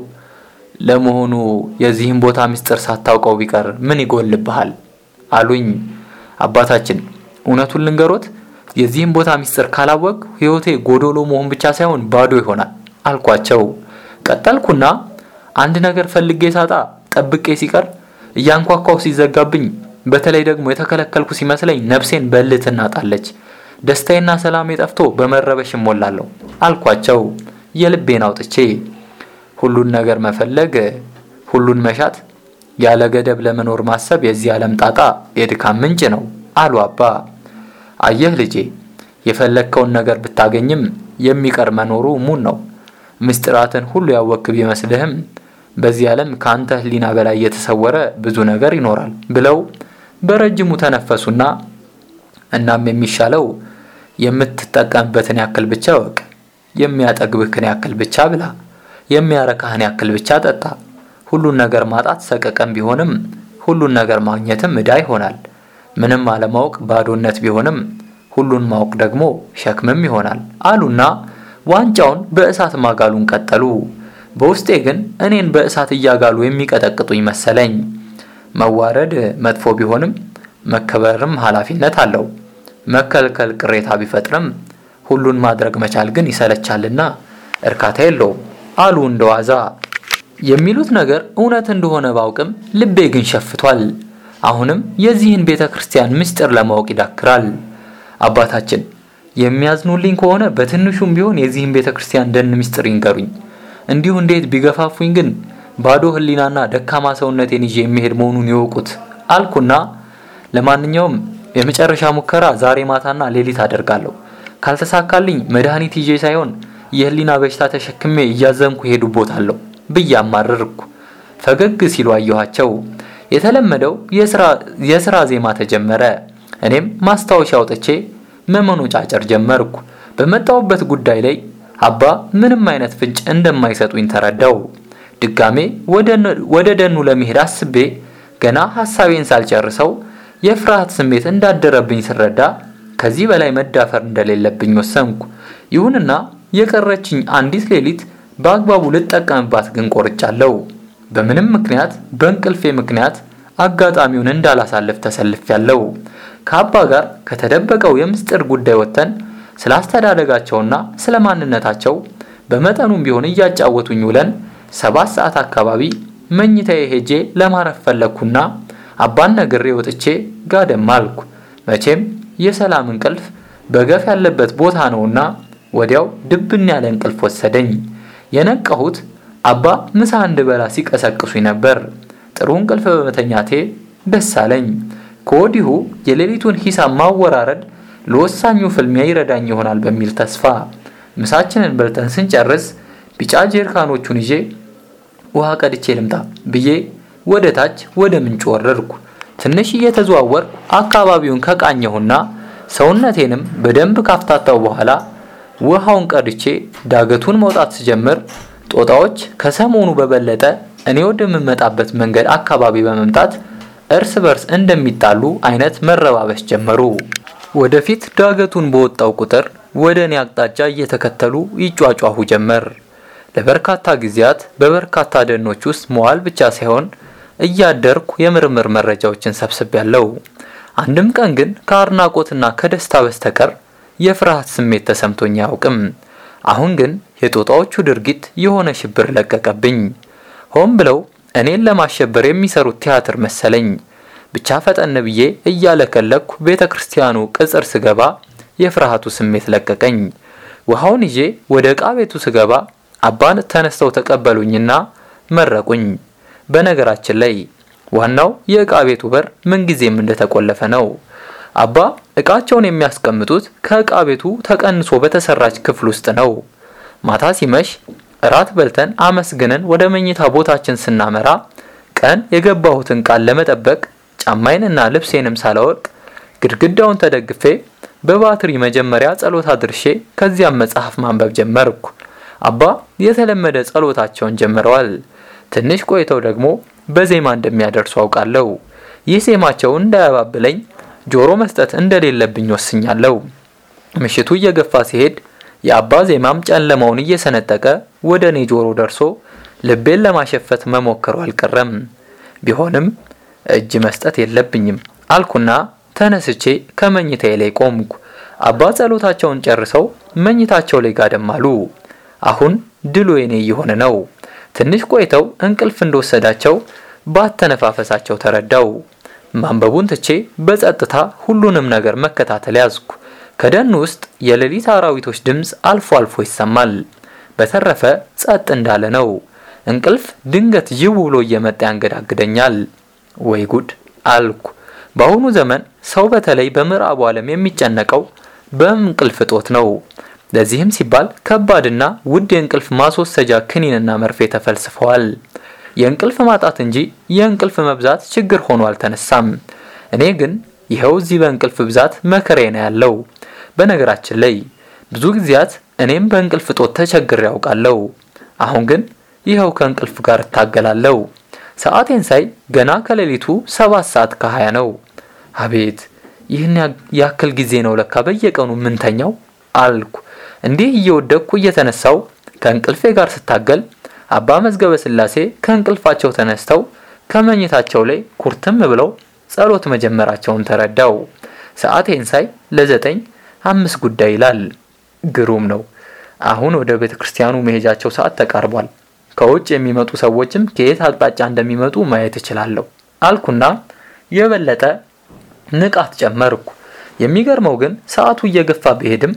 ለመሆኑ የዚህም ቦታ ምስጢር ሳታውቀው ቢቀር ምን ይጎልብሃል? አሉኝ። አባታችን እውነቱን ልንገሮት የዚህም ቦታ ምስጢር ካላወቅ ሕይወቴ ጎዶሎ መሆን ብቻ ሳይሆን ባዶ ይሆናል አልኳቸው። ቀጠልኩና አንድ ነገር ፈልጌ ሳጣ ጠብቄ ሲቀር እያንኳኳው ሲዘጋብኝ፣ በተለይ ደግሞ የተከለከልኩ ሲመስለኝ ነፍሴን በልህ ትናጣለች። ደስታዬና ሰላሜ ጠፍቶ በመረበሽ እሞላለሁ አልኳቸው የልቤን አውጥቼ። ሁሉን ነገር መፈለግ፣ ሁሉን መሻት፣ ያለ ገደብ ለመኖር ማሰብ የዚህ ዓለም ጣጣ የድካም ምንጭ ነው አሉ አባ። አየህ ልጄ፣ የፈለግከውን ነገር ብታገኝም የሚቀር መኖሩ ሙን ነው። ምስጢራትን ሁሉ ያወክ ቢመስልህም በዚህ ዓለም ከአንተ ሕሊና በላይ የተሰወረ ብዙ ነገር ይኖራል ብለው በረጅሙ ተነፈሱና እናም የሚሻለው የምትጠቀምበትን ያክል ብቻ እወቅ፣ የሚያጠግብህን ያክል ብቻ ብላ፣ የሚያረካህን ያክል ብቻ ጠጣ። ሁሉን ነገር ማጣት ሰቀቀን ቢሆንም ሁሉን ነገር ማግኘትም ዕዳ ይሆናል። ምንም አለማወቅ ባዶነት ቢሆንም ሁሉን ማወቅ ደግሞ ሸክምም ይሆናል አሉና ዋንጫውን በእሳት ማጋሉን ቀጠሉ። በውስጤ ግን እኔን በእሳት እያጋሉ የሚቀጠቅጡኝ መሰለኝ። መዋረድ መጥፎ ቢሆንም መከበርም ኃላፊነት አለው። መከልከል ቅሬታ ቢፈጥርም ሁሉን ማድረግ መቻል ግን ይሰለቻልና እርካታ የለውም አሉ እንደዋዛ። የሚሉት ነገር እውነት እንደሆነ ባውቅም ልቤ ግን ሸፍቷል። አሁንም የዚህን ቤተ ክርስቲያን ምስጢር ለማወቅ ይዳክራል። አባታችን የሚያዝኑልኝ ከሆነ በትንሹም ቢሆን የዚህን ቤተ ክርስቲያን ደን ምስጢር ይንገሩኝ። እንዲሁ እንዴት ቢገፋፉኝ ግን ባዶ ሕሊናና ደካማ ሰውነቴን ይዤ የሚሄድ መሆኑን ይወቁት አልኩና ለማንኛውም የመጨረሻ ሙከራ ዛሬ ማታና ሌሊት አደርጋለሁ። ካልተሳካልኝ መድኃኒት ይዤ ሳይሆን የሕሊና በሽታ ተሸክሜ እያዘንኩ ሄዱቦታለሁ ብዬ አማረርኩ። ፈገግ ሲሉ አየኋቸው። የተለመደው የስራ ዜማ ተጀመረ። እኔም ማስታወሻ አውጥቼ መመኖጫጨር ጀመርኩ። በመጣሁበት ጉዳይ ላይ አባ ምንም አይነት ፍንጭ እንደማይሰጡኝ ተረዳው። ድጋሜ ወደ ደኑ ለመሄድ አስቤ ገና ሐሳቤን ሳልጨርሰው የፍርሃት ስሜት እንዳደረብኝ ስረዳ ከዚህ በላይ መዳፈር እንደሌለብኝ ወሰንኩ። ይሁንና የቀረችኝ አንዲት ሌሊት በአግባቡ ልጠቀምባት ግን ቆርጫለሁ። በምንም ምክንያት በእንቅልፌ ምክንያት አጋጣሚውን እንዳላሳልፍ ተሰልፌያለሁ። ከአባ ጋር ከተደበቀው የምስጢር ጉዳይ ወጥተን ስለ አስተዳደጋቸውና ስለ ማንነታቸው በመጠኑም ቢሆን እያጫወቱኝ ውለን ሰባት ሰዓት አካባቢ መኝታዬ ሄጄ ለማረፍ ፈለግኩና አባን ነግሬ ወጥቼ ጋደም አልኩ። መቼም የሰላም እንቅልፍ በገፍ ያለበት ቦታ ነውና ወዲያው ድብን ያለ እንቅልፍ ወሰደኝ። የነቃሁት አባ ምሳ እንድበላ ሲቀሰቅሱኝ ነበር። ጥሩ እንቅልፍ በመተኛቴ ደስ አለኝ። ከወዲሁ የሌሊቱን ሂሳብ ማወራረድ ለወሳኙ ፍልሚያ ይረዳኝ ይሆናል በሚል ተስፋ ምሳችንን በልተን ስንጨርስ ቢጫ ጀሪካኖቹን ይዤ ውሃ ቀድቼ ልምጣ ብዬ ወደ ታች ወደ ምንጭ ወረድኩ። ትንሽ እየተዘዋወርኩ አካባቢውን ከቃኘሁና ሰውነቴንም በደንብ ካፍታታው በኋላ ውሃውን ቀድቼ ዳገቱን መውጣት ስጀምር ጦጣዎች ከሰሞኑ በበለጠ እኔ ወደምመጣበት መንገድ አካባቢ በመምጣት እርስ በርስ እንደሚጣሉ አይነት መረባበሽ ጀመሩ። ወደፊት ዳገቱን በወጣው ቁጥር ወደ እኔ አቅጣጫ እየተከተሉ ይጯጯሁ ጀመር። ለበርካታ ጊዜያት በበርካታ ደኖች ውስጥ መዋል ብቻ ሳይሆን እያደርኩ የምርምር መረጃዎችን ሰብስቤያለሁ። አንድም ቀን ግን ከአድናቆትና ከደስታ በስተቀር የፍርሃት ስሜት ተሰምቶኝ አያውቅም። አሁን ግን የጦጣዎቹ ድርጊት የሆነ ሽብር ለቀቀብኝ። ሆን ብለው እኔን ለማሸበር የሚሰሩት ቲያትር መሰለኝ። ብቻ ፈጠን ብዬ እያለከለኩ ቤተ ክርስቲያኑ ቅጽር ስገባ የፍርሃቱ ስሜት ለቀቀኝ። ውሃውን ይዤ ወደ ዕቃ ቤቱ ስገባ አባን ተነስተው ተቀበሉኝና መረቁኝ። በነገራችን ላይ ዋናው የእቃ ቤቱ በር ምንጊዜም እንደተቆለፈ ነው። አባ እቃቸውን የሚያስቀምጡት ከእቃ ቤቱ ተቀንሶ በተሰራች ክፍል ውስጥ ነው። ማታ ሲመሽ እራት በልተን አመስግነን ወደ መኝታ ቦታችን ስናመራ ቀን የገባሁትን ቃል ለመጠበቅ ጫማዬንና ልብሴንም ሳላወልቅ ግድግዳውን ተደግፌ በባትሪ መጀመሪያ ጸሎት አድርሼ ከዚያም መጽሐፍ ማንበብ ጀመርኩ። አባ የተለመደ ጸሎታቸውን ጀምረዋል። ትንሽ ቆይተው ደግሞ በዜማ እንደሚያደርሱ አውቃለሁ። ይህ ዜማቸው እንዳያባብለኝ ጆሮ መስጠት እንደሌለብኝ ወስኛለሁ። ምሽቱ እየገፋ ሲሄድ የአባ ዜማም ጨለማውን እየሰነጠቀ ወደ እኔ ጆሮ ደርሶ ልቤን ለማሸፈት መሞከሩ አልቀረም። ቢሆንም እጅ መስጠት የለብኝም አልኩና ተነስቼ ከመኝታዬ ላይ ቆምኩ። አባ ጸሎታቸውን ጨርሰው መኝታቸው ላይ ጋደም አሉ። አሁን ድሉ የኔ እየሆነ ነው። ትንሽ ቆይተው እንቅልፍ እንደወሰዳቸው ባተነፋፈሳቸው ተረዳው። ማንበቡን ትቼ በጸጥታ ሁሉንም ነገር መከታተል ያዝኩ። ከደን ውስጥ የሌሊት አራዊቶች ድምፅ አልፎ አልፎ ይሰማል። በተረፈ ጸጥ እንዳለ ነው። እንቅልፍ ድንገት ዥው ብሎ እየመጣ ያንገዳግደኛል። ወይ ጉድ አልኩ። በአሁኑ ዘመን ሰው በተለይ በምዕራቡ ዓለም የሚጨነቀው በእንቅልፍ እጦት ነው። ለዚህም ሲባል ከባድና ውድ የእንቅልፍ ማስወሰጃ ክኒንና መርፌ ተፈልስፈዋል። የእንቅልፍ ማጣት እንጂ የእንቅልፍ መብዛት ችግር ሆኖ አልተነሳም። እኔ ግን ይኸው እዚህ በእንቅልፍ ብዛት መከሬ ነው ያለው። በነገራችን ላይ ብዙ ጊዜያት እኔም በእንቅልፍ እጦት ተቸግሬ ያውቃለሁ። አሁን ግን ይኸው ከእንቅልፍ ጋር እታገላለሁ። ሰዓቴን ሳይ ገና ከሌሊቱ ሰባት ሰዓት ከሀያ ነው። አቤት ይህን ያክል ጊዜ ነው ለካ በየቀኑ ምንተኛው አልኩ። እንዲህ እየወደቅኩ እየተነሳው ከእንቅልፌ ጋር ስታገል አባ መዝገበ ስላሴ ከእንቅልፋቸው ተነስተው ከመኝታቸው ላይ ኩርትም ብለው ጸሎት መጀመራቸውን ተረዳው። ሰዓቴን ሳይ ለዘጠኝ አምስት ጉዳይ ይላል። ግሩም ነው። አሁን ወደ ቤተ ክርስቲያኑ መሄጃቸው ሰዓት ተቃርቧል። ከውጭ የሚመጡ ሰዎችም ከየት አቅጣጫ እንደሚመጡ ማየት እችላለሁ አልኩና የበለጠ ንቃት ጨመርኩ። የሚገርመው ግን ሰዓቱ እየገፋ ቢሄድም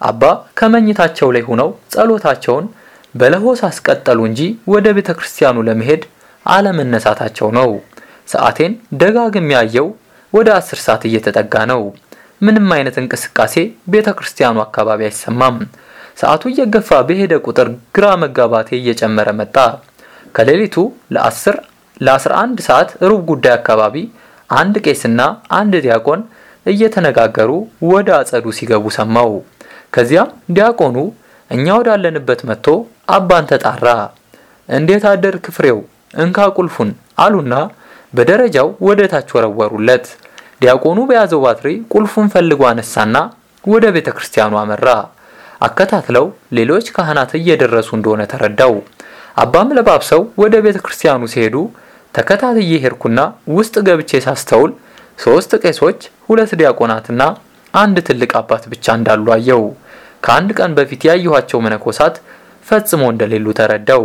አባ ከመኝታቸው ላይ ሆነው ጸሎታቸውን በለሆስ አስቀጠሉ እንጂ ወደ ቤተ ክርስቲያኑ ለመሄድ አለመነሳታቸው ነው። ሰዓቴን ደጋግም ያየው ወደ አስር ሰዓት እየተጠጋ ነው። ምንም አይነት እንቅስቃሴ ቤተ ክርስቲያኑ አካባቢ አይሰማም። ሰዓቱ እየገፋ በሄደ ቁጥር ግራ መጋባቴ እየጨመረ መጣ። ከሌሊቱ ለ10 ለ11 ሰዓት ሩብ ጉዳይ አካባቢ አንድ ቄስና አንድ ዲያቆን እየተነጋገሩ ወደ አጸዱ ሲገቡ ሰማው። ከዚያም ዲያቆኑ እኛ ወዳለንበት መጥቶ አባን ተጣራ። እንዴት አደርክ ፍሬው እንካ ቁልፉን አሉና በደረጃው ወደ ታች ወረወሩለት። ዲያቆኑ በያዘው ባትሪ ቁልፉን ፈልጎ አነሳና ወደ ቤተ ክርስቲያኑ አመራ። አከታትለው ሌሎች ካህናት እየደረሱ እንደሆነ ተረዳው። አባም ለባብሰው ወደ ቤተ ክርስቲያኑ ሲሄዱ ተከታትዬ ሄድኩና ውስጥ ገብቼ ሳስተውል ሶስት ቄሶች፣ ሁለት ዲያቆናትና አንድ ትልቅ አባት ብቻ እንዳሉ አየው። ከአንድ ቀን በፊት ያየኋቸው መነኮሳት ፈጽሞ እንደሌሉ ተረዳው።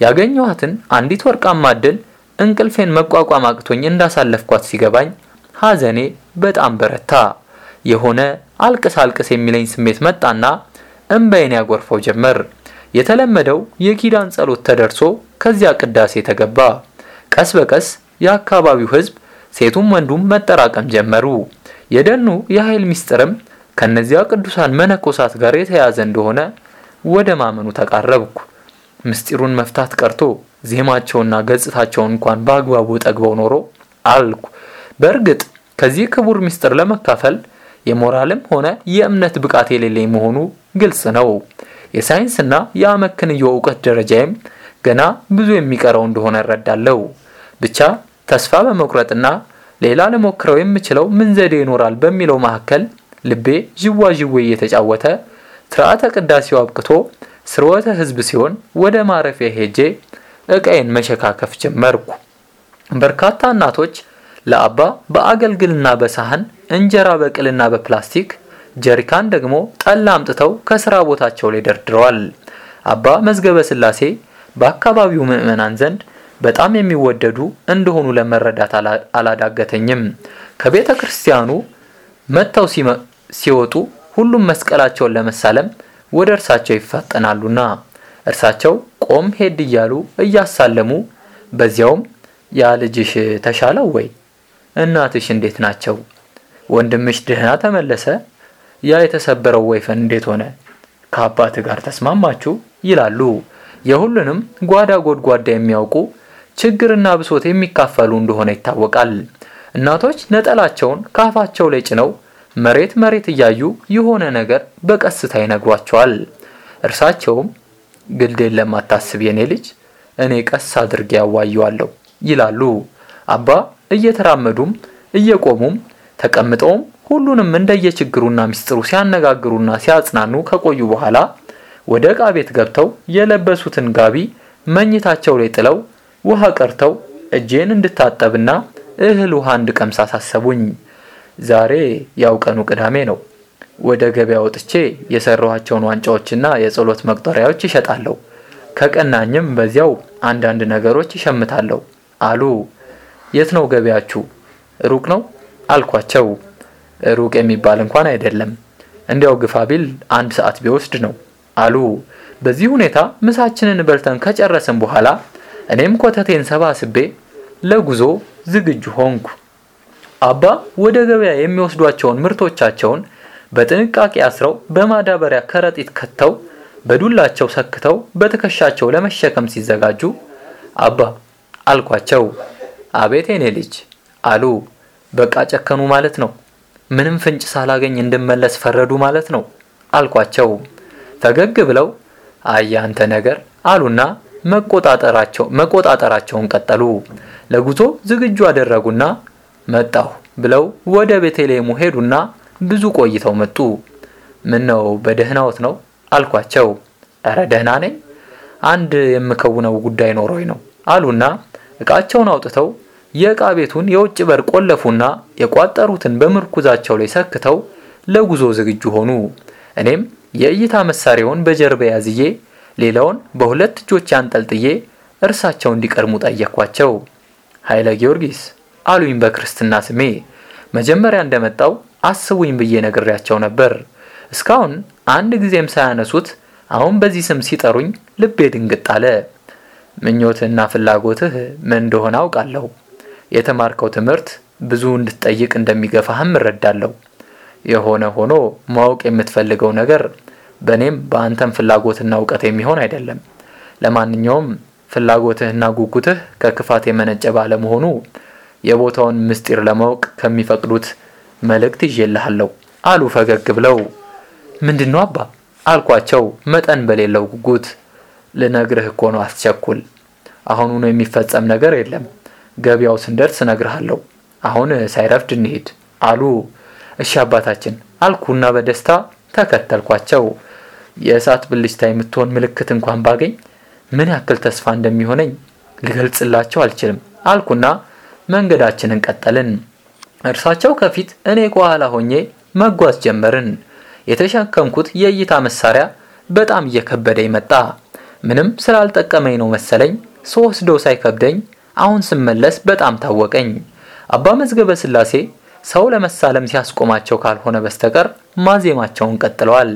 ያገኘኋትን አንዲት ወርቃማ ዕድል እንቅልፌን መቋቋም አቅቶኝ እንዳሳለፍኳት ሲገባኝ ሐዘኔ በጣም በረታ። የሆነ አልቅስ አልቅስ የሚለኝ ስሜት መጣና እንባዬን ያጎርፈው ጀመር። የተለመደው የኪዳን ጸሎት ተደርሶ ከዚያ ቅዳሴ ተገባ። ቀስ በቀስ የአካባቢው ሕዝብ ሴቱም ወንዱም መጠራቀም ጀመሩ። የደኑ የኃይል ምስጢርም ከነዚያ ቅዱሳን መነኮሳት ጋር የተያያዘ እንደሆነ ወደ ማመኑ ተቃረብኩ። ምስጢሩን መፍታት ቀርቶ ዜማቸውና ገጽታቸውን እንኳን በአግባቡ ጠግበው ኖሮ አልኩ። በእርግጥ ከዚህ ክቡር ምስጢር ለመካፈል የሞራልም ሆነ የእምነት ብቃት የሌለኝ መሆኑ ግልጽ ነው። የሳይንስና የአመክንዮ እውቀት ደረጃዬም ገና ብዙ የሚቀረው እንደሆነ እረዳለሁ። ብቻ ተስፋ በመቁረጥና ሌላ ለሞክረው የምችለው ምን ዘዴ ይኖራል በሚለው መካከል ልቤ ዥዋ ዥዌ እየተጫወተ ስርዓተ ቅዳሴው አብቅቶ ስርወተ ሕዝብ ሲሆን ወደ ማረፊያ ሄጄ እቃዬን መሸካከፍ ጀመርኩ። በርካታ እናቶች ለአባ በአገልግልና በሳህን እንጀራ በቅልና በፕላስቲክ ጀሪካን ደግሞ ጠላ አምጥተው ከስራ ቦታቸው ላይ ደርድረዋል። አባ መዝገበ ስላሴ በአካባቢው ምዕመናን ዘንድ በጣም የሚወደዱ እንደሆኑ ለመረዳት አላዳገተኝም። ከቤተ ክርስቲያኑ መጥተው ሲወጡ ሁሉም መስቀላቸውን ለመሳለም ወደ እርሳቸው ይፋጠናሉና እርሳቸው ቆም ሄድ እያሉ እያሳለሙ በዚያውም ያ ልጅሽ ተሻለው ወይ? እናትሽ እንዴት ናቸው? ወንድምሽ ደህና ተመለሰ? ያ የተሰበረው ወይፈን እንዴት ሆነ? ከአባት ጋር ተስማማችሁ? ይላሉ የሁሉንም ጓዳ ጎድጓዳ የሚያውቁ ችግርና ብሶት የሚካፈሉ እንደሆነ ይታወቃል። እናቶች ነጠላቸውን ካፋቸው ላይ ጭነው መሬት መሬት እያዩ የሆነ ነገር በቀስታ ይነግሯቸዋል። እርሳቸውም የለም አታስብ የኔ ልጅ እኔ ቀስ አድርጌ ያዋየዋለሁ ይላሉ። አባ እየተራመዱም እየቆሙም ተቀምጠውም ሁሉንም እንደየችግሩና ምስጢሩ ሲያነጋግሩና ሲያጽናኑ ከቆዩ በኋላ ወደ ዕቃ ቤት ገብተው የለበሱትን ጋቢ መኝታቸው ላይ ጥለው ውሃ ቀርተው እጄን እንድታጠብና እህል ውሃ እንድቀምስ አሳሰቡኝ። ዛሬ ያው ቀኑ ቅዳሜ ነው። ወደ ገበያ ወጥቼ የሰራኋቸውን ዋንጫዎችና የጸሎት መቁጠሪያዎች ይሸጣለሁ። ከቀናኝም በዚያው አንዳንድ ነገሮች ይሸምታለሁ አሉ። የት ነው ገበያችሁ? ሩቅ ነው አልኳቸው። ሩቅ የሚባል እንኳን አይደለም፣ እንዲያው ግፋ ቢል አንድ ሰዓት ቢወስድ ነው አሉ። በዚህ ሁኔታ ምሳችንን በልተን ከጨረስን በኋላ እኔም ኮተቴን ሰባስቤ ለጉዞ ዝግጁ ሆንኩ። አባ ወደ ገበያ የሚወስዷቸውን ምርቶቻቸውን በጥንቃቄ አስረው በማዳበሪያ ከረጢት ከተው በዱላቸው ሰክተው በትከሻቸው ለመሸከም ሲዘጋጁ አባ አልኳቸው። አቤት የኔ ልጅ አሉ። በቃ ጨከኑ ማለት ነው። ምንም ፍንጭ ሳላገኝ እንድመለስ ፈረዱ ማለት ነው አልኳቸው። ፈገግ ብለው አይ አንተ ነገር አሉና መቆጣጠራቸው መቆጣጠራቸውን ቀጠሉ። ለጉዞ ዝግጁ አደረጉና መጣሁ ብለው ወደ ቤተልሔሙ ሄዱና ብዙ ቆይተው መጡ። ምን ነው በደህናዎት ነው አልኳቸው። እረ ደህና ነኝ፣ አንድ የምከውነው ጉዳይ ኖሮኝ ነው አሉና እቃቸውን አውጥተው የእቃ ቤቱን የውጭ በር ቆለፉና የቋጠሩትን በምርኩዛቸው ላይ ሰክተው ለጉዞ ዝግጁ ሆኑ። እኔም የእይታ መሳሪያውን በጀርባ ያዝዬ ሌላውን በሁለት እጆች አንጠልጥዬ እርሳቸው እንዲቀድሙ ጠየኳቸው። ኃይለ ጊዮርጊስ አሉኝ በክርስትና ስሜ። መጀመሪያ እንደመጣው አስቡኝ ብዬ ነግሬያቸው ነበር። እስካሁን አንድ ጊዜም ሳያነሱት አሁን በዚህ ስም ሲጠሩኝ ልቤ ድንግጥ አለ። ምኞትህና ፍላጎትህ ምን እንደሆነ አውቃለሁ። የተማርከው ትምህርት ብዙ እንድትጠይቅ እንደሚገፋህም እረዳለሁ። የሆነ ሆኖ ማወቅ የምትፈልገው ነገር በእኔም በአንተም ፍላጎትና እውቀት የሚሆን አይደለም። ለማንኛውም ፍላጎትህና ጉጉትህ ከክፋት የመነጨ ባለመሆኑ የቦታውን ምስጢር ለማወቅ ከሚፈቅዱት መልእክት ይዤልሃለሁ አሉ ፈገግ ብለው። ምንድን ነው አባ አልኳቸው መጠን በሌለው ጉጉት። ልነግርህ እኮ ነው አስቸኩል። አሁኑኑ የሚፈጸም ነገር የለም። ገበያው ስንደርስ እነግርሃለሁ። አሁን ሳይረፍድ እንሂድ አሉ። እሺ አባታችን አልኩና በደስታ ተከተልኳቸው። የእሳት ብልጭታ የምትሆን ምልክት እንኳን ባገኝ ምን ያክል ተስፋ እንደሚሆነኝ ልገልጽላቸው አልችልም አልኩና መንገዳችንን ቀጠልን። እርሳቸው ከፊት እኔ ከኋላ ሆኜ መጓዝ ጀመርን። የተሸከምኩት የእይታ መሳሪያ በጣም እየከበደኝ መጣ። ምንም ስላልጠቀመኝ ነው መሰለኝ ስወስደው ሳይከብደኝ አሁን ስመለስ በጣም ታወቀኝ። አባ መዝገበ ስላሴ ሰው ለመሳለም ሲያስቆማቸው ካልሆነ በስተቀር ማዜማቸውን ቀጥለዋል።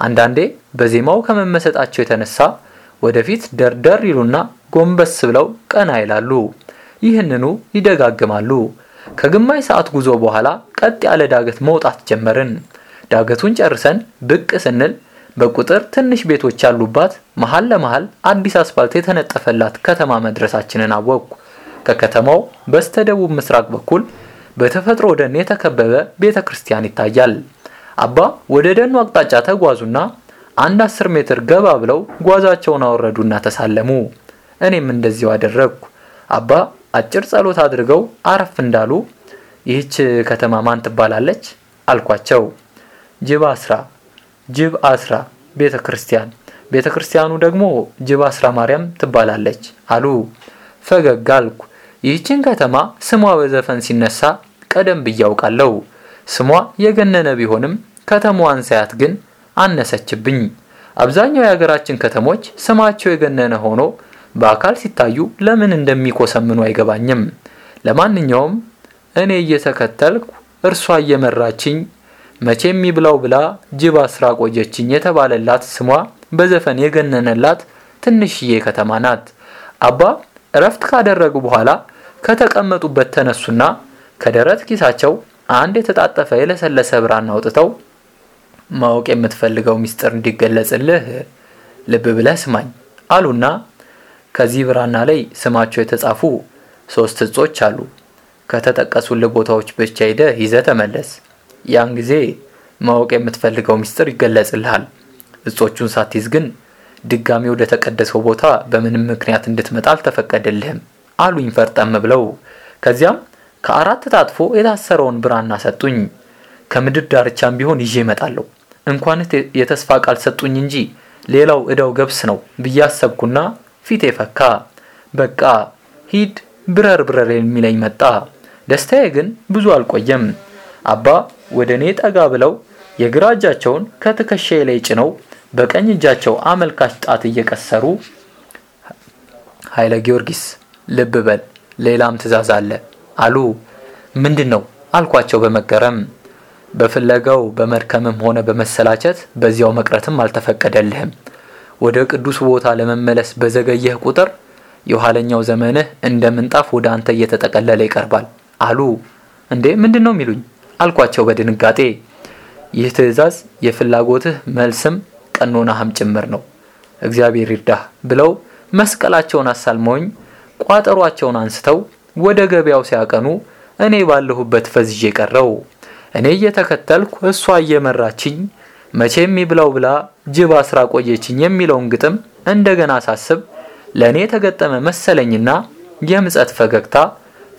አንዳንዴ በዜማው ከመመሰጣቸው የተነሳ ወደፊት ደርደር ይሉና ጎንበስ ብለው ቀና ይላሉ። ይህንኑ ይደጋግማሉ። ከግማሽ ሰዓት ጉዞ በኋላ ቀጥ ያለ ዳገት መውጣት ጀመርን። ዳገቱን ጨርሰን ብቅ ስንል በቁጥር ትንሽ ቤቶች ያሉባት መሀል ለመሀል አዲስ አስፋልት የተነጠፈላት ከተማ መድረሳችንን አወቅኩ። ከከተማው በስተደቡብ ምስራቅ በኩል በተፈጥሮ ደን የተከበበ ቤተ ክርስቲያን ይታያል። አባ ወደ ደኑ አቅጣጫ ተጓዙና አንድ አስር ሜትር ገባ ብለው ጓዛቸውን አወረዱና ተሳለሙ። እኔም እንደዚሁ አደረግኩ። አባ አጭር ጸሎት አድርገው አረፍ እንዳሉ ይህች ከተማ ማን ትባላለች አልኳቸው። ጅብ አስራ ጅብ አስራ ቤተ ክርስቲያን ቤተ ክርስቲያኑ ደግሞ ጅብ አስራ ማርያም ትባላለች አሉ። ፈገግ አልኩ። ይህችን ከተማ ስሟ በዘፈን ሲነሳ ቀደም ብዬ አውቃለሁ። ስሟ የገነነ ቢሆንም ከተማዋን ሳያት ግን አነሰችብኝ። አብዛኛው የሀገራችን ከተሞች ስማቸው የገነነ ሆኖ በአካል ሲታዩ ለምን እንደሚኮሰምኑ አይገባኝም። ለማንኛውም እኔ እየተከተልኩ እርሷ እየመራችኝ መቼም ይብላው ብላ ጅብ አስራ ቆየችኝ የተባለላት ስሟ በዘፈን የገነነላት ትንሽዬ ከተማ ናት። አባ እረፍት ካደረጉ በኋላ ከተቀመጡበት ተነሱና ከደረት ኪሳቸው አንድ የተጣጠፈ የለሰለሰ ብራና አውጥተው ማወቅ የምትፈልገው ሚስጥር እንዲገለጽልህ ልብ ብለህ ስማኝ አሉና ከዚህ ብራና ላይ ስማቸው የተጻፉ ሶስት እጾች አሉ። ከተጠቀሱልህ ቦታዎች ብቻ ሄደህ ይዘህ ተመለስ። ያን ጊዜ ማወቅ የምትፈልገው ሚስጥር ይገለጽልሃል። እጾቹን ሳትይዝ ግን ድጋሚ ወደ ተቀደሰው ቦታ በምንም ምክንያት እንድትመጣ አልተፈቀደልህም አሉኝ ፈርጠም ብለው። ከዚያም ከአራት ታጥፎ የታሰረውን ብራና ሰጡኝ። ከምድር ዳርቻም ቢሆን ይዤ እመጣለሁ። እንኳንስ የተስፋ ቃል ሰጡኝ እንጂ ሌላው እዳው ገብስ ነው ብዬ አሰብኩና ፊቴ ፈካ። በቃ ሂድ ብረር ብረር የሚለኝ መጣ። ደስታዬ ግን ብዙ አልቆየም። አባ ወደ እኔ ጠጋ ብለው የግራ እጃቸውን ከትከሻዬ ላይ ጭነው በቀኝ እጃቸው አመልካች ጣት እየቀሰሩ ኃይለ ጊዮርጊስ ልብ በል ሌላም ትእዛዝ አለ አሉ። ምንድን ነው አልኳቸው በመገረም። በፍለጋው በመድከምም ሆነ በመሰላቸት በዚያው መቅረትም አልተፈቀደልህም። ወደ ቅዱስ ቦታ ለመመለስ በዘገየህ ቁጥር የኋለኛው ዘመንህ እንደ ምንጣፍ ወደ አንተ እየተጠቀለለ ይቀርባል አሉ። እንዴ ምንድን ነው የሚሉኝ አልኳቸው በድንጋጤ። ይህ ትእዛዝ የፍላጎትህ መልስም ቀኖናህም ጭምር ነው፣ እግዚአብሔር ይርዳህ ብለው መስቀላቸውን አሳልመውኝ ቋጠሯቸውን አንስተው ወደ ገበያው ሲያቀኑ እኔ ባለሁበት ፈዝዤ ቀረው። እኔ እየተከተልኩ እሷ እየመራችኝ መቼም ይብላው ብላ ጅብ አስራ ቆየችኝ የሚለውን ግጥም እንደገና ሳስብ ለእኔ የተገጠመ መሰለኝና የምጸት ፈገግታ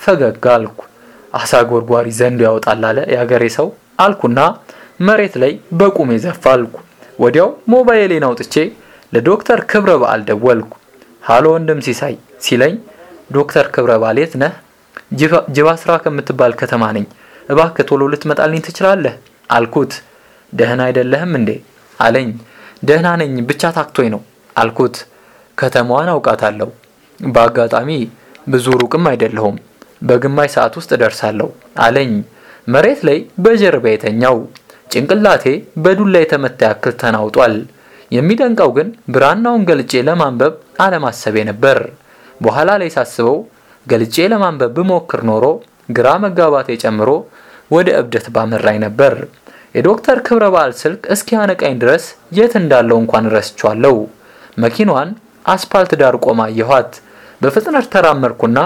ፈገግ አልኩ። አሳ ጎርጓሪ ዘንዶ ያወጣል አለ የአገሬ ሰው አልኩና መሬት ላይ በቁሜ ዘፋልኩ። ወዲያው ሞባይሌን አውጥቼ ለዶክተር ክብረ በዓል ደወልኩ። ሃሎ ወንድም ሲሳይ ሲለኝ ዶክተር ክብረ በዓል የት ነህ? ጅባስራ ከምትባል ከተማ ነኝ። እባክህ ቶሎ ልትመጣልኝ ትችላለህ? አልኩት። ደህና አይደለህም እንዴ አለኝ። ደህና ነኝ ብቻ ታክቶኝ ነው አልኩት። ከተማዋን አውቃታለሁ። በአጋጣሚ ብዙ ሩቅም አይደለሁም። በግማሽ ሰዓት ውስጥ እደርሳለሁ አለኝ። መሬት ላይ በጀርባ የተኛው ጭንቅላቴ በዱላ የተመታ ያክል ተናውጧል። የሚደንቀው ግን ብራናውን ገልጬ ለማንበብ አለማሰቤ ነበር። በኋላ ላይ ሳስበው ገልጬ ለማንበብ ብሞክር ኖሮ ግራ መጋባቴ ጨምሮ ወደ እብደት ባመራኝ ነበር። የዶክተር ክብረ በዓል ስልክ እስኪያነቃኝ ድረስ የት እንዳለው እንኳን ረስቻለሁ። መኪናዋን አስፓልት ዳር ቆማ አየኋት። በፍጥነት ተራመድኩና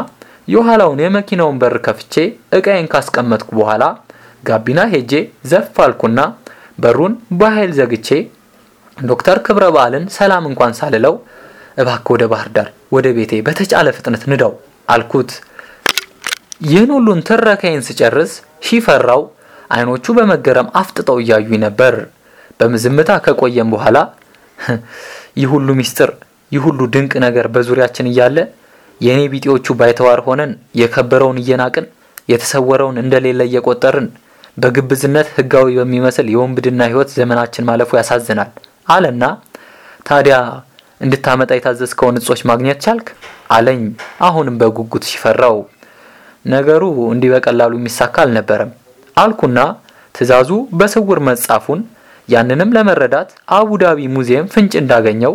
የኋላውን የመኪናውን በር ከፍቼ እቃዬን ካስቀመጥኩ በኋላ ጋቢና ሄጄ ዘፍ አልኩና በሩን በኃይል ዘግቼ ዶክተር ክብረ በዓልን ሰላም እንኳን ሳልለው እባክህ ወደ ባህር ዳር ወደ ቤቴ በተቻለ ፍጥነት ንዳው አልኩት። ይህን ሁሉን ትረካዬን ስጨርስ ሺፈራው አይኖቹ በመገረም አፍጥጠው እያዩኝ ነበር። በዝምታ ከቆየም በኋላ ይህ ሁሉ ሚስጥር፣ ይህ ሁሉ ድንቅ ነገር በዙሪያችን እያለ የእኔ ቢጤዎቹ ባይተዋር ሆነን የከበረውን እየናቅን የተሰወረውን እንደሌለ እየቆጠርን በግብዝነት ሕጋዊ በሚመስል የወንብድና ሕይወት ዘመናችን ማለፉ ያሳዝናል። አለና ታዲያ እንድታመጣ የታዘዝከውን እጾች ማግኘት ቻልክ? አለኝ። አሁንም በጉጉት ሲፈራው። ነገሩ እንዲህ በቀላሉ የሚሳካ አልነበረም። አልኩና ትዕዛዙ በስውር መጻፉን ያንንም ለመረዳት አቡዳቢ ሙዚየም ፍንጭ እንዳገኘው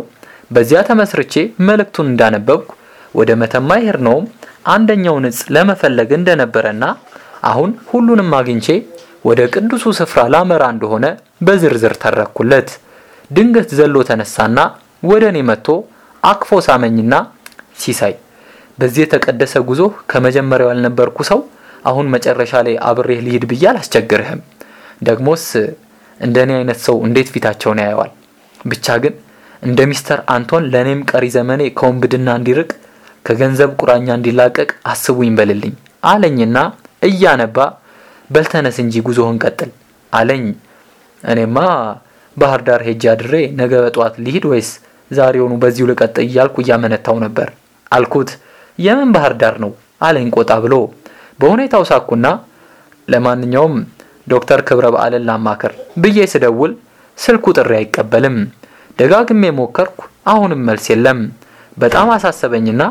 በዚያ ተመስርቼ መልእክቱን እንዳነበብኩ ወደ መተማ የሄድነውም አንደኛውን እጽ ለመፈለግ እንደነበረና አሁን ሁሉንም አግኝቼ ወደ ቅዱሱ ስፍራ ላመራ እንደሆነ በዝርዝር ተረኩለት። ድንገት ዘሎ ተነሳና ወደ እኔ መጥቶ አቅፎ ሳመኝና ሲሳይ በዚህ የተቀደሰ ጉዞ ከመጀመሪያው ያልነበርኩ ሰው አሁን መጨረሻ ላይ አብሬህ ልሂድ ብዬ አላስቸግርህም። ደግሞስ እንደ እኔ አይነት ሰው እንዴት ፊታቸውን ያየዋል? ብቻ ግን እንደ ሚስተር አንቶን ለእኔም ቀሪ ዘመኔ ከወንብድና እንዲርቅ ከገንዘብ ቁራኛ እንዲላቀቅ አስቡኝ በልልኝ አለኝና እያነባ በልተነስ እንጂ ጉዞህን ቀጥል አለኝ። እኔማ ባህር ዳር ሄጄ አድሬ ነገ በጠዋት ሊሂድ ወይስ ዛሬውኑ በዚሁ ልቀጥል እያልኩ እያመነታው ነበር አልኩት። የምን ባህር ዳር ነው አለኝ ቆጣ ብሎ። በሁኔታው ሳኩና ለማንኛውም ዶክተር ክብረ በዓልን ላማክር ብዬ ስደውል ስልኩ ጥሪ አይቀበልም። ደጋግሜ ሞከርኩ፣ አሁንም መልስ የለም። በጣም አሳሰበኝና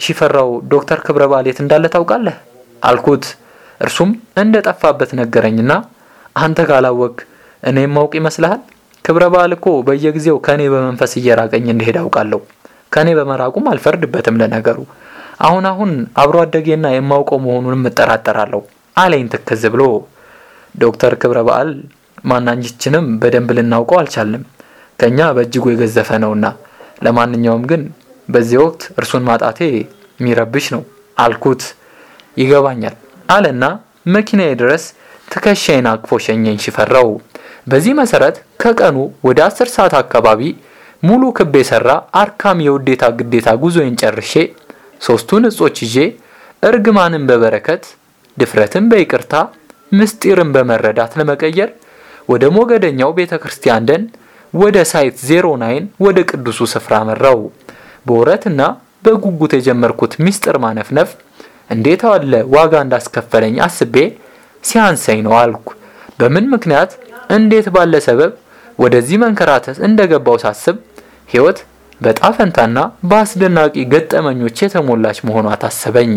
ሽፈራው ዶክተር ክብረ የት እንዳለ ታውቃለህ አልኩት። እርሱም እንደ ጠፋበት ነገረኝና አንተ ካላወቅ እኔ ማውቅ ይመስልሃል? ክብረ በዓል እኮ በየጊዜው ከእኔ በመንፈስ እየራቀኝ እንደሄድ አውቃለሁ። ከእኔ በመራቁም አልፈርድበትም። ለነገሩ አሁን አሁን አብሮ አደጌና የማውቀው መሆኑንም እጠራጠራለሁ አለኝ ትክዝ ብሎ። ዶክተር ክብረ በዓል ማናንጅችንም በደንብ ልናውቀው አልቻልንም፣ ከኛ በእጅጉ የገዘፈ ነውና። ለማንኛውም ግን በዚህ ወቅት እርሱን ማጣቴ የሚረብሽ ነው አልኩት። ይገባኛል አለና መኪናዬ ድረስ ትከሻዬን አቅፎ ሸኘኝ ሽፈራው። በዚህ መሰረት ከቀኑ ወደ አስር ሰዓት አካባቢ ሙሉ ክብ የሰራ አርካም የውዴታ ግዴታ ጉዞዬን ጨርሼ ሶስቱን እጾች ይዤ እርግማንን በበረከት ድፍረትን በይቅርታ ምስጢርን በመረዳት ለመቀየር ወደ ሞገደኛው ቤተ ክርስቲያን ደን ወደ site zero nine ወደ ቅዱሱ ስፍራ አመራሁ። በወረትና በጉጉት የጀመርኩት ምስጢር ማነፍነፍ እንዴት አለ ዋጋ እንዳስከፈለኝ አስቤ ሲያንሰኝ ነው አልኩ። በምን ምክንያት እንዴት ባለ ሰበብ ወደዚህ መንከራተት እንደገባው ሳስብ ሕይወት በጣፈንታና በአስደናቂ ገጠመኞች የተሞላች መሆኗ ታሰበኝ።